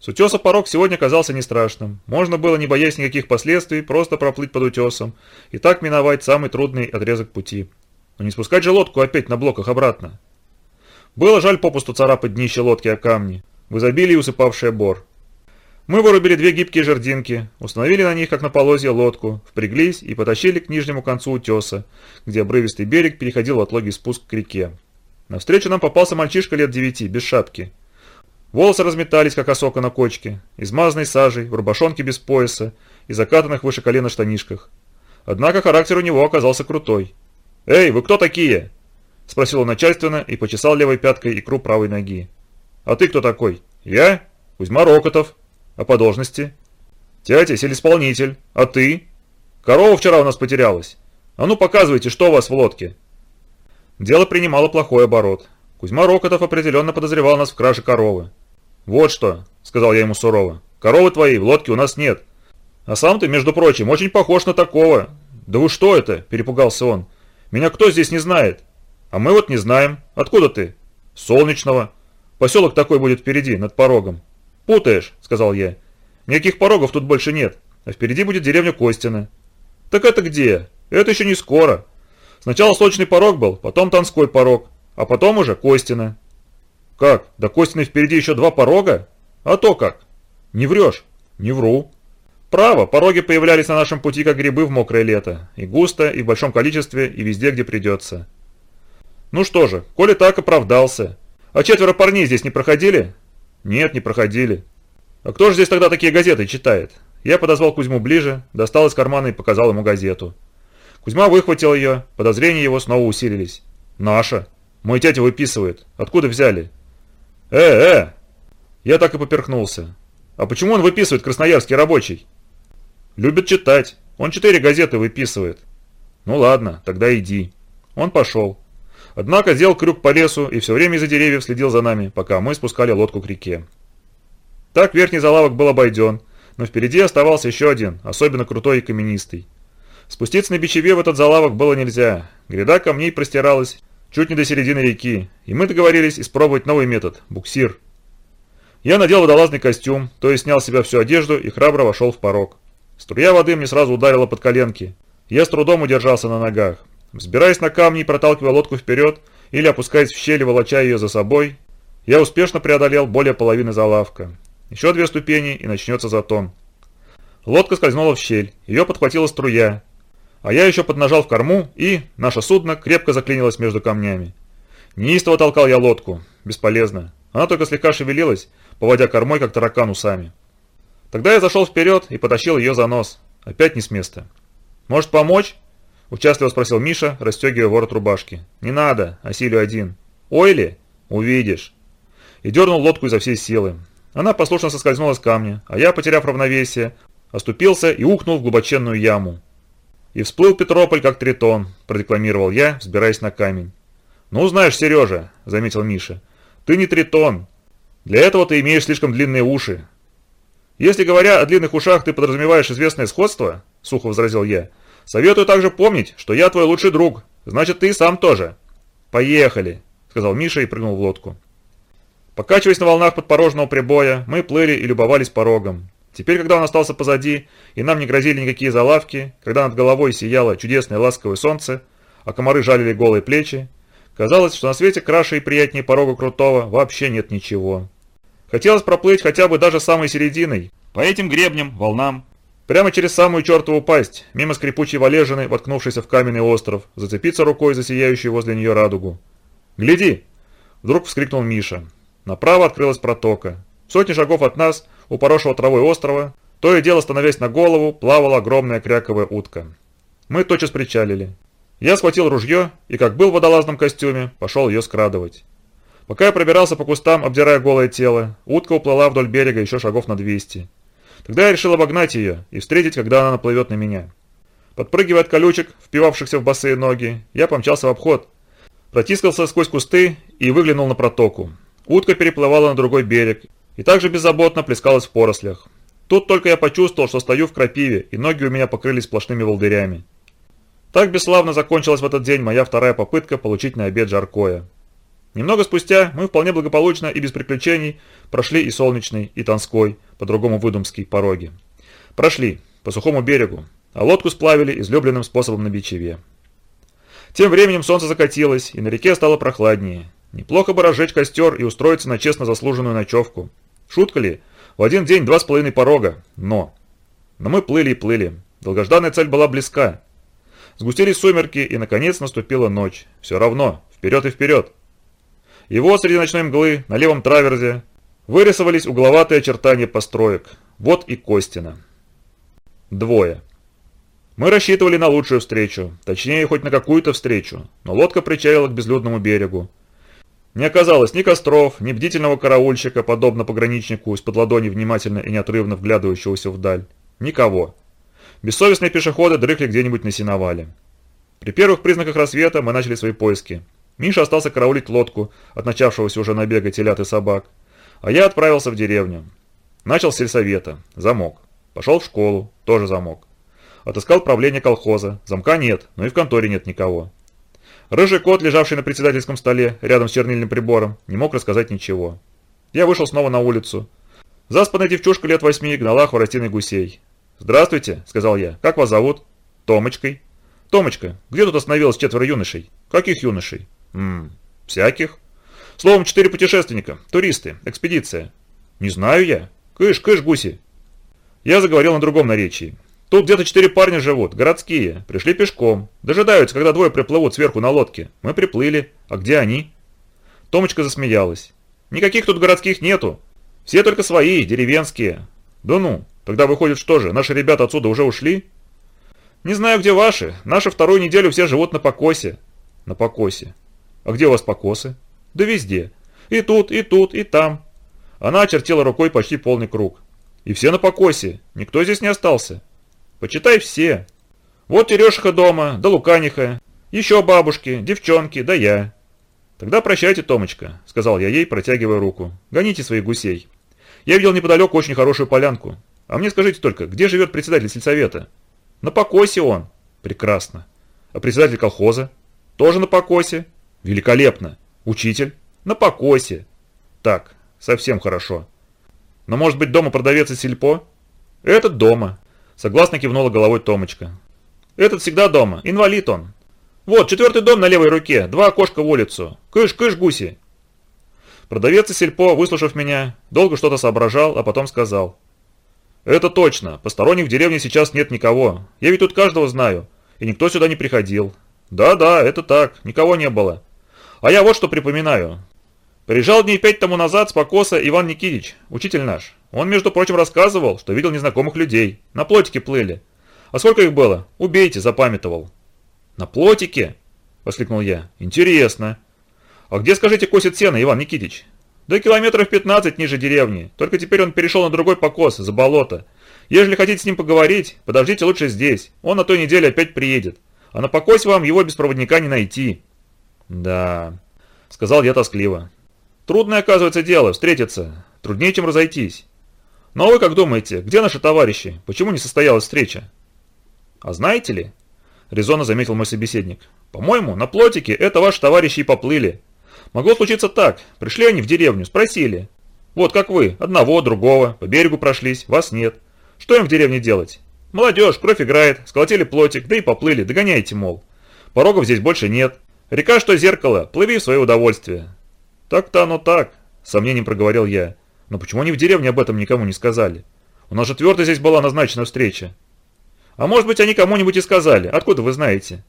С утеса порог сегодня казался не страшным. Можно было, не боясь никаких последствий, просто проплыть под утесом и так миновать самый трудный отрезок пути. Но не спускать же лодку опять на блоках обратно. Было жаль попусту царапать днище лодки о камни, в изобилии усыпавшее бор. Мы вырубили две гибкие жердинки, установили на них, как на полозье, лодку, впряглись и потащили к нижнему концу утеса, где обрывистый берег переходил в отлогий спуск к реке. Навстречу нам попался мальчишка лет девяти, без шапки. Волосы разметались, как осока на кочке, измазанной сажей, в рубашонке без пояса и закатанных выше колена штанишках. Однако характер у него оказался крутой. «Эй, вы кто такие?» – спросил он начальственно и почесал левой пяткой икру правой ноги. «А ты кто такой?» «Я? Кузьма Рокотов. А по должности?» «Тятя, селисполнитель. А ты?» «Корова вчера у нас потерялась. А ну показывайте, что у вас в лодке?» Дело принимало плохой оборот. Кузьма Рокотов определенно подозревал нас в краже коровы. «Вот что», — сказал я ему сурово, — «коровы твоей в лодке у нас нет. А сам ты, между прочим, очень похож на такого». «Да вы что это?» – перепугался он. «Меня кто здесь не знает?» «А мы вот не знаем. Откуда ты?» «Солнечного. Поселок такой будет впереди, над порогом». «Путаешь», – сказал я. «Никаких порогов тут больше нет, а впереди будет деревня Костина». «Так это где? Это еще не скоро. Сначала Сочный порог был, потом Тонской порог, а потом уже Костина. Как? До Костина впереди еще два порога? А то как? Не врешь? Не вру. Право, пороги появлялись на нашем пути как грибы в мокрое лето. И густо, и в большом количестве, и везде, где придется. Ну что же, коли так оправдался. А четверо парней здесь не проходили? Нет, не проходили. А кто же здесь тогда такие газеты читает? Я подозвал Кузьму ближе, достал из кармана и показал ему газету. Кузьма выхватил ее, подозрения его снова усилились. «Наша. Мой тетя выписывает. Откуда взяли?» «Э-э!» Я так и поперхнулся. «А почему он выписывает, красноярский рабочий?» «Любит читать. Он четыре газеты выписывает». «Ну ладно, тогда иди». Он пошел. Однако сделал крюк по лесу и все время из-за деревьев следил за нами, пока мы спускали лодку к реке. Так верхний залавок был обойден, но впереди оставался еще один, особенно крутой и каменистый. Спуститься на бичеве в этот залавок было нельзя. Гряда камней простиралась чуть не до середины реки, и мы договорились испробовать новый метод – буксир. Я надел водолазный костюм, то есть снял с себя всю одежду и храбро вошел в порог. Струя воды мне сразу ударила под коленки. Я с трудом удержался на ногах. Взбираясь на камни и проталкивая лодку вперед, или опускаясь в щель и волоча ее за собой, я успешно преодолел более половины залавка. Еще две ступени и начнется затон. Лодка скользнула в щель, ее подхватила струя, а я еще поднажал в корму, и наше судно крепко заклинилось между камнями. Неистово толкал я лодку. Бесполезно. Она только слегка шевелилась, поводя кормой, как таракан усами. Тогда я зашел вперед и потащил ее за нос. Опять не с места. «Может, помочь?» – участливо спросил Миша, расстегивая ворот рубашки. «Не надо, осилю один». «Ой ли?» «Увидишь». И дернул лодку изо всей силы. Она послушно соскользнула с камня, а я, потеряв равновесие, оступился и ухнул в глубоченную яму. «И всплыл Петрополь, как тритон», – продекламировал я, взбираясь на камень. «Ну, знаешь, Сережа», – заметил Миша, – «ты не тритон. Для этого ты имеешь слишком длинные уши». «Если, говоря о длинных ушах, ты подразумеваешь известное сходство», – сухо возразил я, – «советую также помнить, что я твой лучший друг, значит, ты сам тоже». «Поехали», – сказал Миша и прыгнул в лодку. Покачиваясь на волнах подпорожного прибоя, мы плыли и любовались порогом. Теперь, когда он остался позади, и нам не грозили никакие залавки, когда над головой сияло чудесное ласковое солнце, а комары жалили голые плечи, казалось, что на свете краше и приятнее порога крутого вообще нет ничего. Хотелось проплыть хотя бы даже самой серединой, по этим гребням, волнам, прямо через самую чертову пасть, мимо скрипучей валежины, воткнувшейся в каменный остров, зацепиться рукой за сияющую возле нее радугу. «Гляди!» – вдруг вскрикнул Миша. Направо открылась протока. Сотни шагов от нас – у поросшего травой острова То и дело, становясь на голову, плавала огромная кряковая утка. Мы тотчас причалили. Я схватил ружье и, как был в водолазном костюме, пошел ее скрадывать. Пока я пробирался по кустам, обдирая голое тело, утка уплыла вдоль берега еще шагов на 200. Тогда я решил обогнать ее и встретить, когда она наплывет на меня. Подпрыгивая от колючек, впивавшихся в босые ноги, я помчался в обход. Протискался сквозь кусты и выглянул на протоку. Утка переплывала на другой берег и также беззаботно плескалась в порослях. Тут только я почувствовал, что стою в крапиве, и ноги у меня покрылись сплошными волдырями. Так бесславно закончилась в этот день моя вторая попытка получить на обед жаркое. Немного спустя мы вполне благополучно и без приключений прошли и Солнечный, и Тонской, по-другому Выдумский, пороги. Прошли, по сухому берегу, а лодку сплавили излюбленным способом на бичеве. Тем временем солнце закатилось, и на реке стало прохладнее. Неплохо бы разжечь костер и устроиться на честно заслуженную ночевку. Шутка ли? В один день два с половиной порога. Но... Но мы плыли и плыли. Долгожданная цель была близка. Сгустились сумерки, и наконец наступила ночь. Все равно, вперед и вперед. И вот среди ночной мглы, на левом траверзе, вырисовались угловатые очертания построек. Вот и Костина. Двое. Мы рассчитывали на лучшую встречу, точнее, хоть на какую-то встречу, но лодка причалила к безлюдному берегу. Не оказалось ни костров, ни бдительного караульщика, подобно пограничнику, из-под ладони внимательно и неотрывно вглядывающегося вдаль. Никого. Бессовестные пешеходы дрыхли где-нибудь на сеновале. При первых признаках рассвета мы начали свои поиски. Миша остался караулить лодку от начавшегося уже набега телят и собак. А я отправился в деревню. Начал с сельсовета. Замок. Пошел в школу. Тоже замок. Отыскал правление колхоза. Замка нет, но и в конторе нет никого. Рыжий кот, лежавший на председательском столе, рядом с чернильным прибором, не мог рассказать ничего. Я вышел снова на улицу. Заспанная девчушка лет восьми гнала хворостиной гусей. «Здравствуйте», — сказал я. «Как вас зовут?» «Томочкой». «Томочка, где тут остановилось четверо юношей?» «Каких юношей?» «Ммм, всяких». «Словом, четыре путешественника, туристы, экспедиция». «Не знаю я. Кыш, кыш, гуси». Я заговорил на другом наречии. Тут где-то четыре парня живут, городские. Пришли пешком. Дожидаются, когда двое приплывут сверху на лодке. Мы приплыли. А где они?» Томочка засмеялась. «Никаких тут городских нету. Все только свои, деревенские». «Да ну, тогда выходит что же, наши ребята отсюда уже ушли?» «Не знаю, где ваши. Наши вторую неделю все живут на покосе». «На покосе. А где у вас покосы?» «Да везде. И тут, и тут, и там». Она очертила рукой почти полный круг. «И все на покосе. Никто здесь не остался». Почитай все. Вот Терешиха дома, да Луканиха, еще бабушки, девчонки, да я. Тогда прощайте, Томочка, сказал я ей, протягивая руку. Гоните своих гусей. Я видел неподалеку очень хорошую полянку. А мне скажите только, где живет председатель сельсовета? На покосе он. Прекрасно. А председатель колхоза? Тоже на покосе. Великолепно. Учитель? На покосе. Так, совсем хорошо. Но может быть дома продавец из сельпо? Этот дома. Согласно кивнула головой Томочка. «Этот всегда дома. Инвалид он. Вот, четвертый дом на левой руке. Два окошка в улицу. Кыш, кыш, гуси!» Продавец из сельпо, выслушав меня, долго что-то соображал, а потом сказал. «Это точно. Посторонних в деревне сейчас нет никого. Я ведь тут каждого знаю. И никто сюда не приходил. Да-да, это так. Никого не было. А я вот что припоминаю. Приезжал дней пять тому назад с покоса Иван Никитич, учитель наш. Он, между прочим, рассказывал, что видел незнакомых людей. На плотике плыли. А сколько их было? Убейте, запамятовал. На плотике? Воскликнул я. Интересно. А где, скажите, косит сено, Иван Никитич? Да километров 15 ниже деревни. Только теперь он перешел на другой покос, за болото. Ежели хотите с ним поговорить, подождите лучше здесь. Он на той неделе опять приедет. А на покосе вам его без проводника не найти. Да, сказал я тоскливо. Трудное, оказывается, дело встретиться. Труднее, чем разойтись. Ну а вы как думаете, где наши товарищи? Почему не состоялась встреча? А знаете ли, резонно заметил мой собеседник, по-моему, на плотике это ваши товарищи и поплыли. Могло случиться так, пришли они в деревню, спросили. Вот как вы, одного, другого, по берегу прошлись, вас нет. Что им в деревне делать? Молодежь, кровь играет, сколотили плотик, да и поплыли, догоняйте, мол. Порогов здесь больше нет. Река, что зеркало, плыви в свое удовольствие. «Так-то оно так», – сомнением проговорил я. «Но почему они в деревне об этом никому не сказали? У нас же твердо здесь была назначена встреча». «А может быть, они кому-нибудь и сказали. Откуда вы знаете?»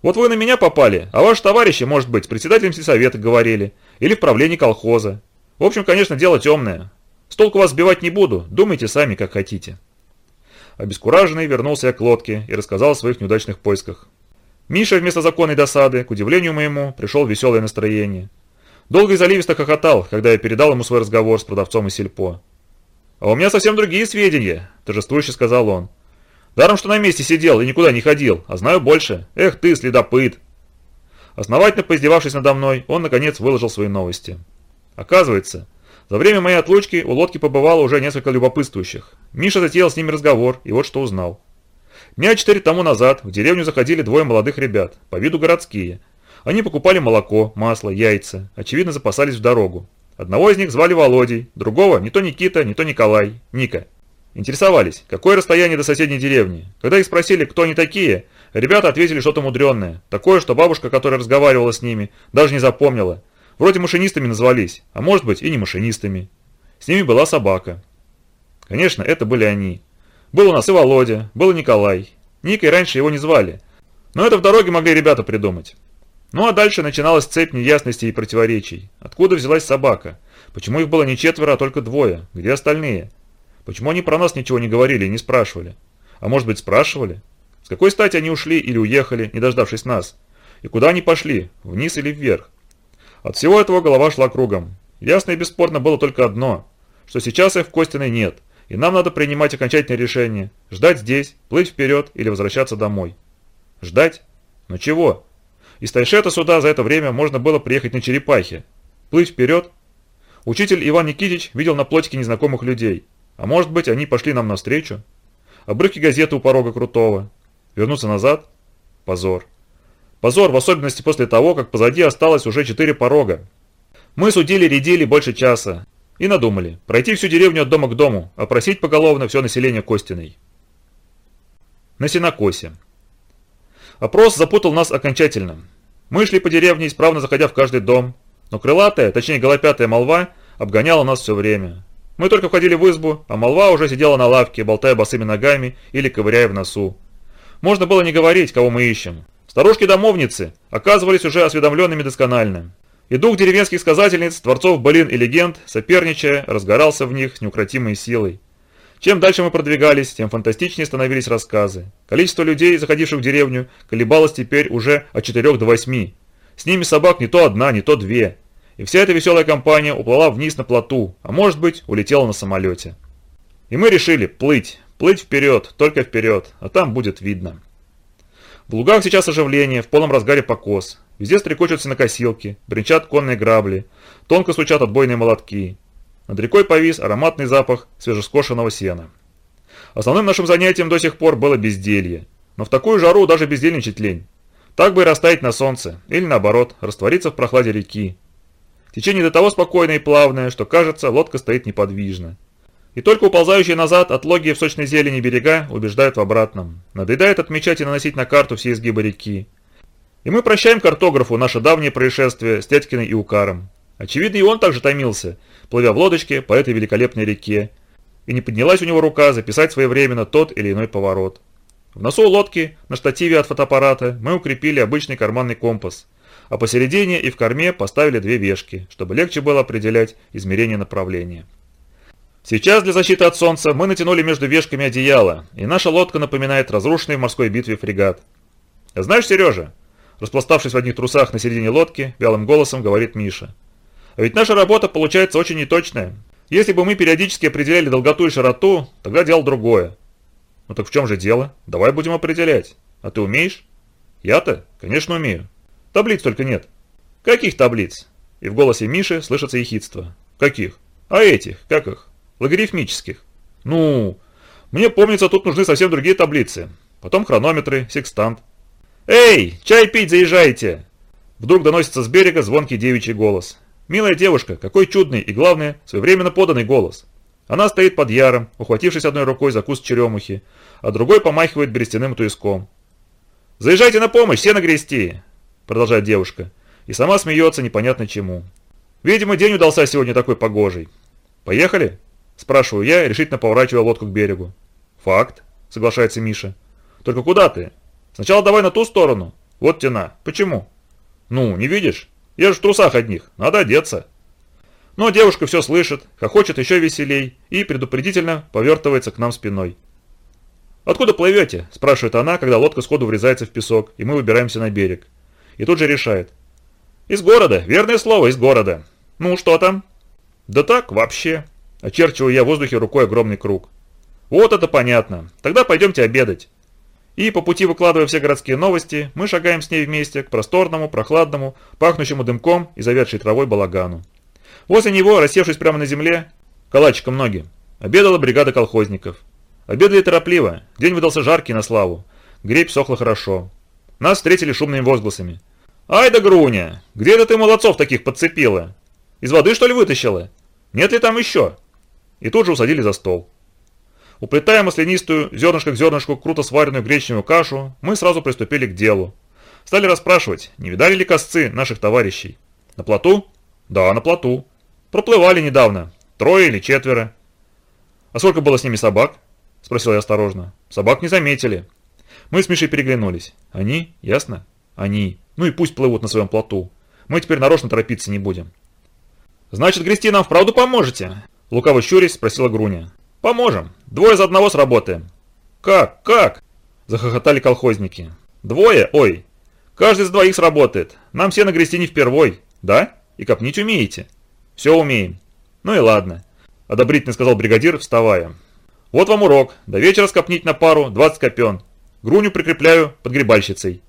«Вот вы на меня попали, а ваши товарищи, может быть, с председателем сельсовета говорили. Или в правлении колхоза. В общем, конечно, дело темное. С толку вас сбивать не буду, думайте сами, как хотите». Обескураженный вернулся я к лодке и рассказал о своих неудачных поисках. Миша вместо законной досады, к удивлению моему, пришел в веселое настроение. Долго и заливисто хохотал, когда я передал ему свой разговор с продавцом из сельпо. «А у меня совсем другие сведения», – торжествующе сказал он. «Даром, что на месте сидел и никуда не ходил, а знаю больше. Эх ты, следопыт!» Основательно поиздевавшись надо мной, он, наконец, выложил свои новости. Оказывается, за время моей отлучки у лодки побывало уже несколько любопытствующих. Миша затеял с ними разговор, и вот что узнал. Дня четыре тому назад в деревню заходили двое молодых ребят, по виду городские. Они покупали молоко, масло, яйца, очевидно запасались в дорогу. Одного из них звали Володей, другого не то Никита, не то Николай, Ника. Интересовались, какое расстояние до соседней деревни. Когда их спросили, кто они такие, ребята ответили что-то мудреное. Такое, что бабушка, которая разговаривала с ними, даже не запомнила. Вроде машинистами назвались, а может быть и не машинистами. С ними была собака. Конечно, это были они. Был у нас и Володя, был и Николай. Никой раньше его не звали. Но это в дороге могли ребята придумать. Ну а дальше начиналась цепь неясностей и противоречий. Откуда взялась собака? Почему их было не четверо, а только двое? Где остальные? Почему они про нас ничего не говорили и не спрашивали? А может быть спрашивали? С какой стати они ушли или уехали, не дождавшись нас? И куда они пошли? Вниз или вверх? От всего этого голова шла кругом. Ясно и бесспорно было только одно, что сейчас их в Костиной нет, и нам надо принимать окончательное решение – ждать здесь, плыть вперед или возвращаться домой. Ждать? Но чего? Из Тайшета сюда за это время можно было приехать на черепахе. Плыть вперед? Учитель Иван Никитич видел на плотике незнакомых людей. А может быть, они пошли нам навстречу? Обрывки газеты у порога Крутого. Вернуться назад? Позор. Позор, в особенности после того, как позади осталось уже четыре порога. Мы судили-редили больше часа. И надумали пройти всю деревню от дома к дому, опросить поголовно все население Костиной. На сенокосе. Опрос запутал нас окончательно. Мы шли по деревне, исправно заходя в каждый дом, но крылатая, точнее голопятая молва, обгоняла нас все время. Мы только входили в избу, а молва уже сидела на лавке, болтая босыми ногами или ковыряя в носу. Можно было не говорить, кого мы ищем. Старушки-домовницы оказывались уже осведомленными досконально. И дух деревенских сказательниц, творцов былин и легенд, соперничая, разгорался в них с неукротимой силой. Чем дальше мы продвигались, тем фантастичнее становились рассказы. Количество людей, заходивших в деревню, колебалось теперь уже от 4 до 8. С ними собак не то одна, не то две. И вся эта веселая компания уплыла вниз на плоту, а может быть, улетела на самолете. И мы решили плыть, плыть вперед, только вперед, а там будет видно. В лугах сейчас оживление, в полном разгаре покос. Везде стрекочутся накосилки, бренчат конные грабли, тонко стучат отбойные молотки. Над рекой повис ароматный запах свежескошенного сена. Основным нашим занятием до сих пор было безделье. Но в такую жару даже бездельничать лень. Так бы и растаять на солнце, или наоборот, раствориться в прохладе реки. Течение до того спокойное и плавное, что кажется, лодка стоит неподвижно. И только уползающие назад от логи в сочной зелени берега убеждают в обратном. Надоедает отмечать и наносить на карту все изгибы реки. И мы прощаем картографу наше давнее происшествие с Тятькиной и Укаром. Очевидно, и он также томился, плывя в лодочке по этой великолепной реке, и не поднялась у него рука записать своевременно тот или иной поворот. В носу лодки, на штативе от фотоаппарата, мы укрепили обычный карманный компас, а посередине и в корме поставили две вешки, чтобы легче было определять измерение направления. Сейчас для защиты от солнца мы натянули между вешками одеяло, и наша лодка напоминает разрушенный в морской битве фрегат. «Знаешь, Сережа?» Распластавшись в одних трусах на середине лодки, вялым голосом говорит Миша. «А ведь наша работа получается очень неточная. Если бы мы периодически определяли долготу и широту, тогда дело другое. Ну так в чем же дело? Давай будем определять. А ты умеешь? Я-то, конечно, умею. Таблиц только нет. Каких таблиц? И в голосе Миши слышится ехидство. Каких? А этих, как их? Логарифмических. Ну, мне помнится, тут нужны совсем другие таблицы. Потом хронометры, секстант. «Эй, чай пить заезжайте!» Вдруг доносится с берега звонкий девичий голос. Милая девушка, какой чудный и, главное, своевременно поданный голос. Она стоит под яром, ухватившись одной рукой за куст черемухи, а другой помахивает берестяным туиском. «Заезжайте на помощь, сено грести!» Продолжает девушка. И сама смеется непонятно чему. Видимо, день удался сегодня такой погожий. «Поехали?» Спрашиваю я, решительно поворачивая лодку к берегу. «Факт», соглашается Миша. «Только куда ты? Сначала давай на ту сторону. Вот тена. Почему?» «Ну, не видишь? Я же в трусах одних, надо одеться. Но девушка все слышит, хохочет еще веселей и предупредительно повертывается к нам спиной. «Откуда плывете?» – спрашивает она, когда лодка сходу врезается в песок, и мы выбираемся на берег. И тут же решает. «Из города, верное слово, из города. Ну, что там?» «Да так, вообще». Очерчиваю я в воздухе рукой огромный круг. «Вот это понятно. Тогда пойдемте обедать». И по пути выкладывая все городские новости, мы шагаем с ней вместе к просторному, прохладному, пахнущему дымком и завядшей травой балагану. Возле него, рассевшись прямо на земле, калачиком ноги, обедала бригада колхозников. Обедали торопливо, день выдался жаркий на славу, гребь сохла хорошо. Нас встретили шумными возгласами. «Ай да Груня! Где это ты молодцов таких подцепила? Из воды что ли вытащила? Нет ли там еще?» И тут же усадили за стол. Уплетая маслянистую, зернышко к зернышку, круто сваренную гречневую кашу, мы сразу приступили к делу. Стали расспрашивать, не видали ли косцы наших товарищей. На плоту? Да, на плоту. Проплывали недавно. Трое или четверо. А сколько было с ними собак? Спросил я осторожно. Собак не заметили. Мы с Мишей переглянулись. Они? Ясно? Они. Ну и пусть плывут на своем плоту. Мы теперь нарочно торопиться не будем. Значит, грести нам вправду поможете? Лукаво щурясь спросила Груня. «Поможем. Двое за одного сработаем». «Как? Как?» – захохотали колхозники. «Двое? Ой. Каждый из двоих сработает. Нам все нагрести не впервой. Да? И копнить умеете?» «Все умеем». «Ну и ладно», – одобрительно сказал бригадир, вставая. «Вот вам урок. До вечера скопнить на пару 20 копен. Груню прикрепляю под грибальщицей».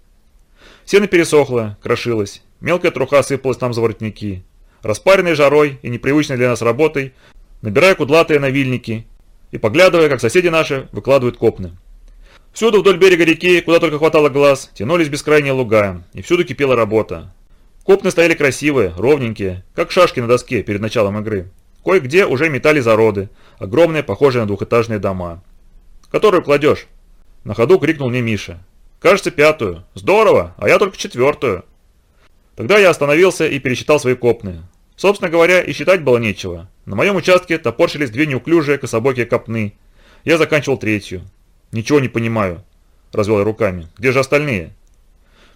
Сено пересохло, крошилось. Мелкая труха сыпалась нам за воротники. Распаренной жарой и непривычной для нас работой, набирая кудлатые навильники и поглядывая, как соседи наши выкладывают копны. Всюду вдоль берега реки, куда только хватало глаз, тянулись бескрайние луга, и всюду кипела работа. Копны стояли красивые, ровненькие, как шашки на доске перед началом игры. Кое-где уже метали зароды, огромные, похожие на двухэтажные дома. «Которую кладешь?» На ходу крикнул мне Миша. «Кажется, пятую. Здорово, а я только четвертую». Тогда я остановился и пересчитал свои копны. Собственно говоря, и считать было нечего. На моем участке топорщились две неуклюжие кособокие копны. Я заканчивал третью. «Ничего не понимаю», – развел я руками. «Где же остальные?»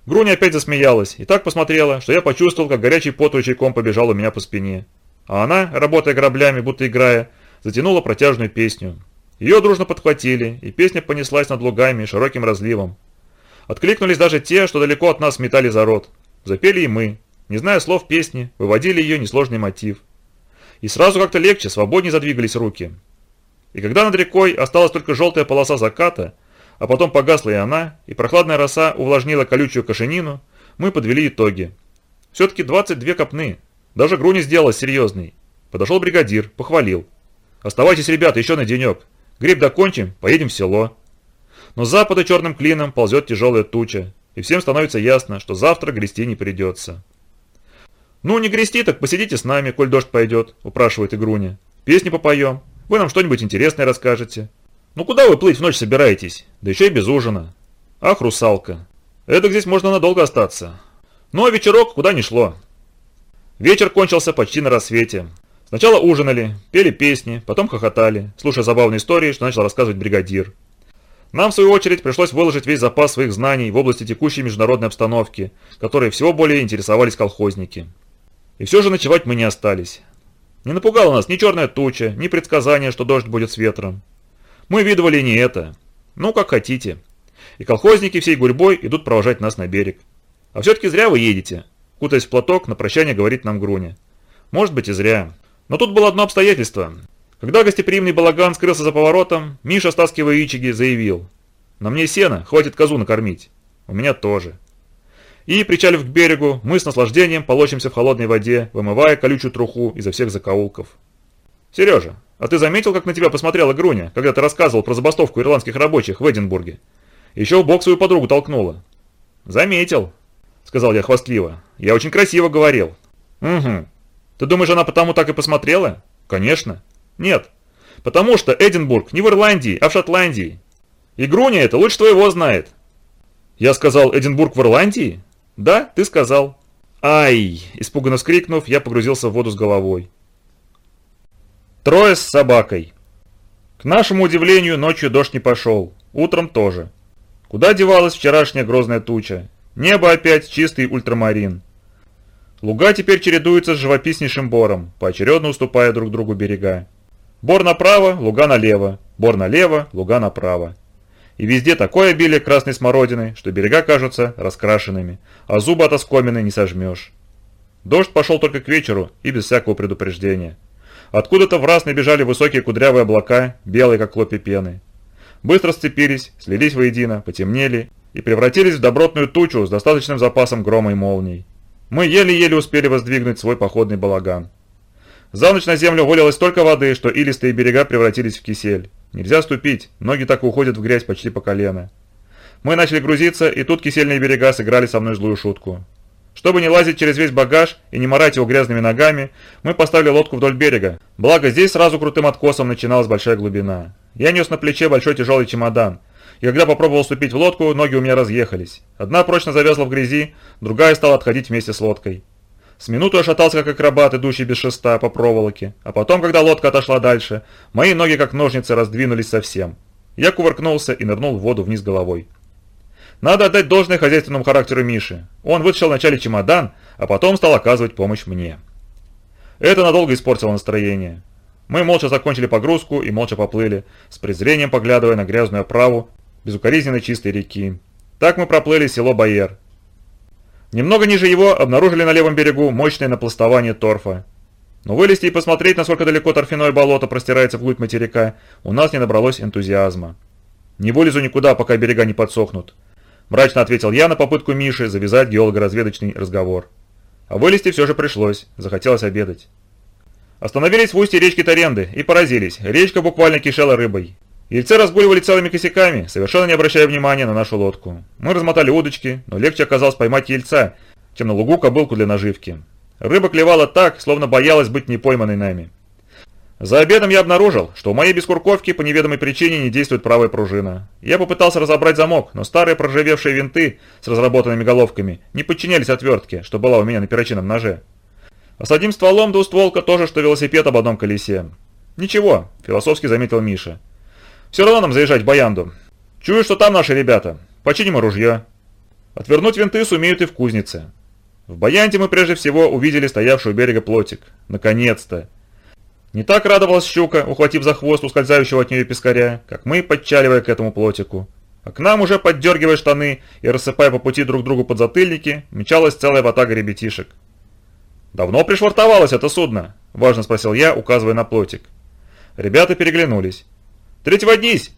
Груня опять засмеялась и так посмотрела, что я почувствовал, как горячий пот ручейком побежал у меня по спине. А она, работая граблями, будто играя, затянула протяжную песню. Ее дружно подхватили, и песня понеслась над лугами широким разливом. Откликнулись даже те, что далеко от нас метали за рот. Запели и мы, не зная слов песни, выводили ее несложный мотив. И сразу как-то легче, свободнее задвигались руки. И когда над рекой осталась только желтая полоса заката, а потом погасла и она, и прохладная роса увлажнила колючую кошенину, мы подвели итоги. Все-таки 22 копны. Даже Груни сделалась серьезной. Подошел бригадир, похвалил. «Оставайтесь, ребята, еще на денек. Гриб докончим, поедем в село». Но с запада черным клином ползет тяжелая туча, и всем становится ясно, что завтра грести не придется. «Ну, не грести, так посидите с нами, коль дождь пойдет», – упрашивает Игруня. «Песни попоем. Вы нам что-нибудь интересное расскажете». «Ну куда вы плыть в ночь собираетесь? Да еще и без ужина». «Ах, русалка. Это здесь можно надолго остаться». Ну а вечерок куда ни шло. Вечер кончился почти на рассвете. Сначала ужинали, пели песни, потом хохотали, слушая забавные истории, что начал рассказывать бригадир. Нам, в свою очередь, пришлось выложить весь запас своих знаний в области текущей международной обстановки, которой всего более интересовались колхозники. И все же ночевать мы не остались. Не напугала нас ни черная туча, ни предсказание, что дождь будет с ветром. Мы видывали не это. Ну, как хотите. И колхозники всей гурьбой идут провожать нас на берег. А все-таки зря вы едете. Кутаясь в платок, на прощание говорит нам Груня. Может быть и зря. Но тут было одно обстоятельство. Когда гостеприимный балаган скрылся за поворотом, Миша, стаскивая ичиги, заявил. На мне сено, хватит козу накормить. У меня тоже. И, причалив к берегу, мы с наслаждением полощемся в холодной воде, вымывая колючую труху изо всех закоулков. «Сережа, а ты заметил, как на тебя посмотрела Груня, когда ты рассказывал про забастовку ирландских рабочих в Эдинбурге? Еще в бок свою подругу толкнула». «Заметил», — сказал я хвастливо. «Я очень красиво говорил». «Угу. Ты думаешь, она потому так и посмотрела?» «Конечно». «Нет. Потому что Эдинбург не в Ирландии, а в Шотландии. И Груня это лучше твоего знает». «Я сказал Эдинбург в Ирландии?» «Да, ты сказал». «Ай!» – испуганно скрикнув, я погрузился в воду с головой. Трое с собакой. К нашему удивлению, ночью дождь не пошел, утром тоже. Куда девалась вчерашняя грозная туча? Небо опять чистый ультрамарин. Луга теперь чередуются с живописнейшим бором, поочередно уступая друг другу берега. Бор направо, луга налево, бор налево, луга направо. И везде такое обилие красной смородины, что берега кажутся раскрашенными, а зубы от оскомины не сожмешь. Дождь пошел только к вечеру и без всякого предупреждения. Откуда-то в раз набежали высокие кудрявые облака, белые как хлопья пены. Быстро сцепились, слились воедино, потемнели и превратились в добротную тучу с достаточным запасом грома и молний. Мы еле-еле успели воздвигнуть свой походный балаган. За ночь на землю вылилось столько воды, что илистые берега превратились в кисель. Нельзя ступить, ноги так уходят в грязь почти по колено. Мы начали грузиться, и тут кисельные берега сыграли со мной злую шутку. Чтобы не лазить через весь багаж и не морать его грязными ногами, мы поставили лодку вдоль берега. Благо, здесь сразу крутым откосом начиналась большая глубина. Я нес на плече большой тяжелый чемодан, и когда попробовал ступить в лодку, ноги у меня разъехались. Одна прочно завязла в грязи, другая стала отходить вместе с лодкой. С минуту я шатался как акробат, идущий без шеста по проволоке, а потом, когда лодка отошла дальше, мои ноги как ножницы раздвинулись совсем. Я кувыркнулся и нырнул в воду вниз головой. Надо отдать должное хозяйственному характеру Миши. Он вытащил вначале чемодан, а потом стал оказывать помощь мне. Это надолго испортило настроение. Мы молча закончили погрузку и молча поплыли, с презрением поглядывая на грязную оправу безукоризненно чистой реки. Так мы проплыли село Байер. Немного ниже его обнаружили на левом берегу мощное напластование торфа. Но вылезти и посмотреть, насколько далеко торфяное болото простирается вглубь материка, у нас не набралось энтузиазма. Не вылезу никуда, пока берега не подсохнут. Мрачно ответил я на попытку Миши завязать геолого-разведочный разговор. А вылезти все же пришлось, захотелось обедать. Остановились в устье речки Таренды и поразились, речка буквально кишела рыбой. Ельцы разгуливали целыми косяками, совершенно не обращая внимания на нашу лодку. Мы размотали удочки, но легче оказалось поймать ельца, чем на лугу кобылку для наживки. Рыба клевала так, словно боялась быть не пойманной нами. За обедом я обнаружил, что у моей бескурковки по неведомой причине не действует правая пружина. Я попытался разобрать замок, но старые проржавевшие винты с разработанными головками не подчинялись отвертке, что была у меня на перочинном ноже. А с одним стволом двустволка тоже, что велосипед об одном колесе. «Ничего», – философски заметил Миша. «Все равно нам заезжать в Баянду. Чую, что там наши ребята. Починим ружье. Отвернуть винты сумеют и в кузнице». В Баянде мы прежде всего увидели стоявший у берега плотик. Наконец-то! Не так радовалась щука, ухватив за хвост ускользающего от нее пескаря, как мы, подчаливая к этому плотику. А к нам уже, поддергивая штаны и рассыпая по пути друг другу подзатыльники, мчалась целая ватага ребятишек. «Давно пришвартовалось это судно?» – важно спросил я, указывая на плотик. Ребята переглянулись. «Третьего днись!»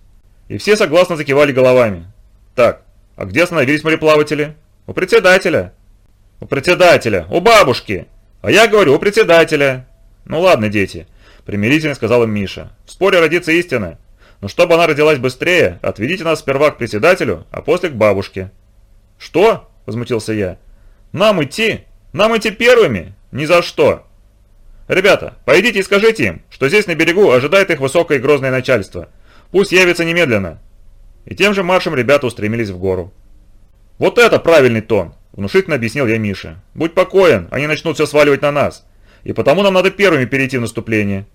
И все согласно закивали головами. «Так, а где остановились мореплаватели?» «У председателя». «У председателя! У бабушки!» «А я говорю, у председателя!» «Ну ладно, дети, примирительно сказал им Миша. «В споре родится истина. Но чтобы она родилась быстрее, отведите нас сперва к председателю, а после к бабушке». «Что?» – возмутился я. «Нам идти? Нам идти первыми? Ни за что!» «Ребята, пойдите и скажите им, что здесь на берегу ожидает их высокое и грозное начальство. Пусть явится немедленно». И тем же маршем ребята устремились в гору. «Вот это правильный тон!» – внушительно объяснил я Мише. «Будь покоен, они начнут все сваливать на нас. И потому нам надо первыми перейти в наступление.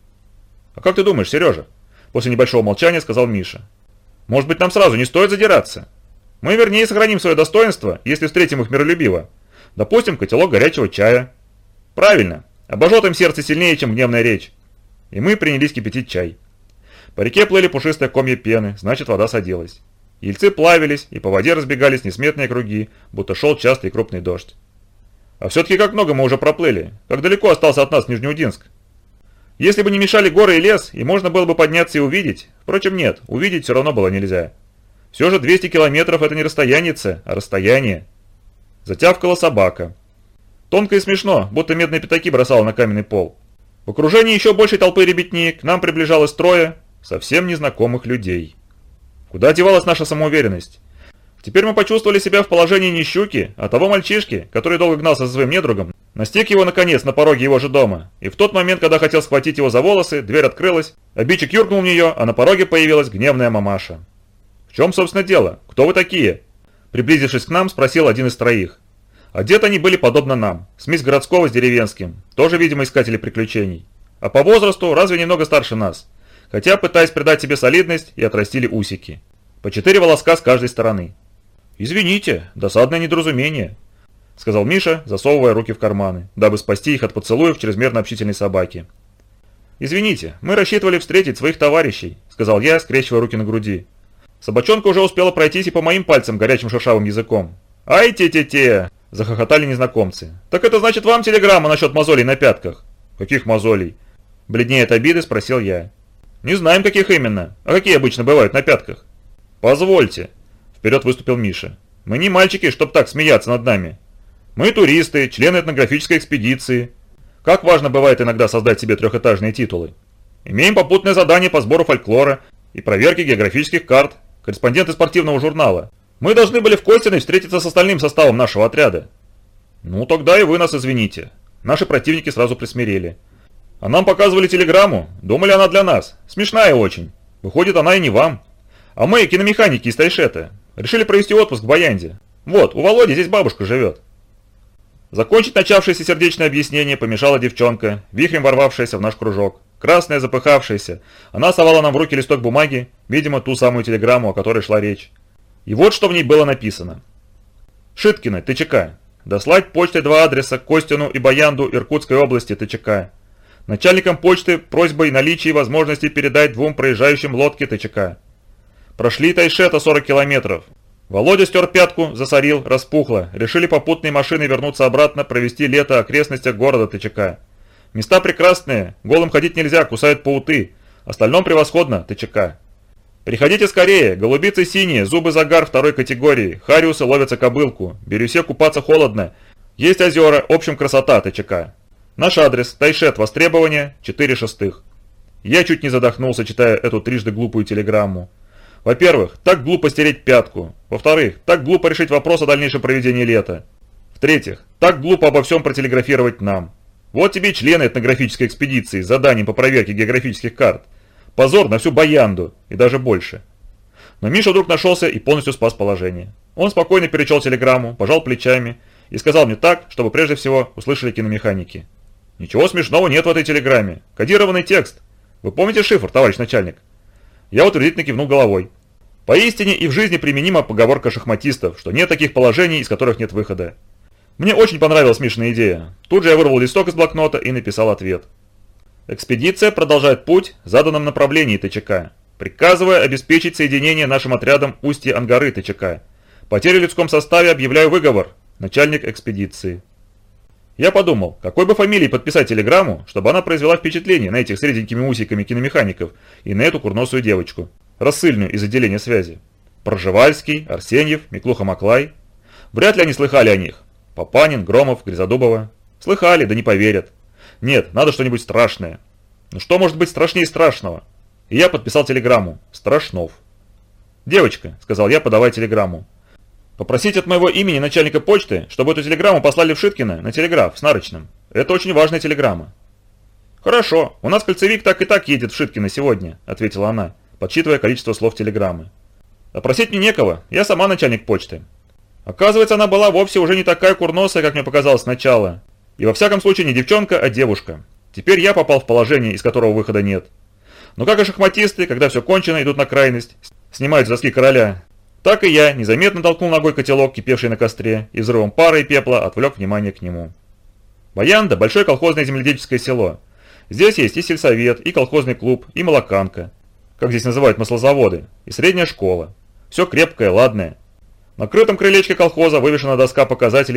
«А как ты думаешь, Сережа?» После небольшого молчания сказал Миша. «Может быть, нам сразу не стоит задираться? Мы вернее сохраним свое достоинство, если встретим их миролюбиво. Допустим, котелок горячего чая». «Правильно. Обожжет им сердце сильнее, чем гневная речь». И мы принялись кипятить чай. По реке плыли пушистые комья пены, значит, вода садилась. Ельцы плавились, и по воде разбегались несметные круги, будто шел частый крупный дождь. А все-таки как много мы уже проплыли, как далеко остался от нас Нижнеудинск. Если бы не мешали горы и лес, и можно было бы подняться и увидеть. Впрочем, нет, увидеть все равно было нельзя. Все же 200 километров это не расстояние, а расстояние. Затявкала собака. Тонко и смешно, будто медные пятаки бросала на каменный пол. В окружении еще большей толпы ребятни к нам приближалось трое совсем незнакомых людей. Куда девалась наша самоуверенность? Теперь мы почувствовали себя в положении не щуки, а того мальчишки, который долго гнался за своим недругом, настиг его наконец на пороге его же дома. И в тот момент, когда хотел схватить его за волосы, дверь открылась, обидчик юркнул в нее, а на пороге появилась гневная мамаша. «В чем, собственно, дело? Кто вы такие?» Приблизившись к нам, спросил один из троих. Одеты они были подобно нам, смесь городского с деревенским, тоже, видимо, искатели приключений. А по возрасту разве немного старше нас, хотя, пытаясь придать себе солидность, и отрастили усики. По четыре волоска с каждой стороны. «Извините, досадное недоразумение», — сказал Миша, засовывая руки в карманы, дабы спасти их от поцелуев чрезмерно общительной собаки. «Извините, мы рассчитывали встретить своих товарищей», — сказал я, скрещивая руки на груди. Собачонка уже успела пройтись и по моим пальцам горячим шершавым языком. «Ай, те-те-те!» – захохотали незнакомцы. «Так это значит вам телеграмма насчет мозолей на пятках?» «Каких мозолей?» Бледнее от обиды спросил я. «Не знаем, каких именно. А какие обычно бывают на пятках?» «Позвольте», – вперед выступил Миша. «Мы не мальчики, чтоб так смеяться над нами. Мы туристы, члены этнографической экспедиции. Как важно бывает иногда создать себе трехэтажные титулы. Имеем попутное задание по сбору фольклора и проверке географических карт, корреспонденты спортивного журнала. Мы должны были в Костиной встретиться с остальным составом нашего отряда. Ну тогда и вы нас извините. Наши противники сразу присмирели. А нам показывали телеграмму, думали она для нас. Смешная очень. Выходит, она и не вам. А мы, киномеханики из Тайшета, решили провести отпуск в Баянде. Вот, у Володи здесь бабушка живет. Закончить начавшееся сердечное объяснение помешала девчонка, вихрем ворвавшаяся в наш кружок. Красная, запыхавшаяся, она совала нам в руки листок бумаги, видимо, ту самую телеграмму, о которой шла речь. И вот что в ней было написано. Шиткина, ТЧК. Дослать почтой два адреса Костину и Баянду Иркутской области ТЧК. Начальникам почты просьбой наличия возможности передать двум проезжающим лодки ТЧК. Прошли Тайшета 40 километров. Володя стер пятку, засорил, распухло. Решили попутной машиной вернуться обратно, провести лето окрестностях города ТЧК. Места прекрасные, голым ходить нельзя, кусают пауты. Остальном превосходно, ТЧК. Приходите скорее, голубицы синие, зубы загар второй категории, хариусы ловятся кобылку, бирюсе купаться холодно. Есть озера, общем красота, ТЧК. Наш адрес, Тайшет, востребование, 4 шестых. Я чуть не задохнулся, читая эту трижды глупую телеграмму. Во-первых, так глупо стереть пятку. Во-вторых, так глупо решить вопрос о дальнейшем проведении лета. В-третьих, так глупо обо всем протелеграфировать нам. Вот тебе члены этнографической экспедиции с заданием по проверке географических карт. Позор на всю Баянду и даже больше. Но Миша вдруг нашелся и полностью спас положение. Он спокойно перечел телеграмму, пожал плечами и сказал мне так, чтобы прежде всего услышали киномеханики. «Ничего смешного нет в этой телеграмме. Кодированный текст. Вы помните шифр, товарищ начальник?» Я утвердительно кивнул головой. Поистине и в жизни применима поговорка шахматистов, что нет таких положений, из которых нет выхода. Мне очень понравилась Мишина идея. Тут же я вырвал листок из блокнота и написал ответ. Экспедиция продолжает путь в заданном направлении ТЧК, приказывая обеспечить соединение нашим отрядом устье Ангары ТЧК. Потери в людском составе объявляю выговор. Начальник экспедиции. Я подумал, какой бы фамилией подписать телеграмму, чтобы она произвела впечатление на этих с реденькими усиками киномехаников и на эту курносую девочку, рассыльную из отделения связи. Проживальский, Арсеньев, Миклуха Маклай. Вряд ли они слыхали о них. Папанин, Громов, Гризодубова. Слыхали, да не поверят. Нет, надо что-нибудь страшное. Ну что может быть страшнее страшного? И я подписал телеграмму. Страшнов. «Девочка», — сказал я, подавая телеграмму. «Попросить от моего имени начальника почты, чтобы эту телеграмму послали в Шиткино на телеграф с нарочным. Это очень важная телеграмма». «Хорошо, у нас кольцевик так и так едет в Шиткино сегодня», — ответила она, подсчитывая количество слов телеграммы. «Опросить мне некого, я сама начальник почты. Оказывается, она была вовсе уже не такая курносая, как мне показалось сначала. И во всяком случае не девчонка, а девушка. Теперь я попал в положение, из которого выхода нет. Но как и шахматисты, когда все кончено, идут на крайность, снимают с доски короля. Так и я незаметно толкнул ногой котелок, кипевший на костре, и взрывом пара и пепла отвлек внимание к нему. Баянда – большое колхозное земледельческое село. Здесь есть и сельсовет, и колхозный клуб, и молоканка, как здесь называют маслозаводы, и средняя школа. Все крепкое, ладное. На крытом крылечке колхоза вывешена доска показателей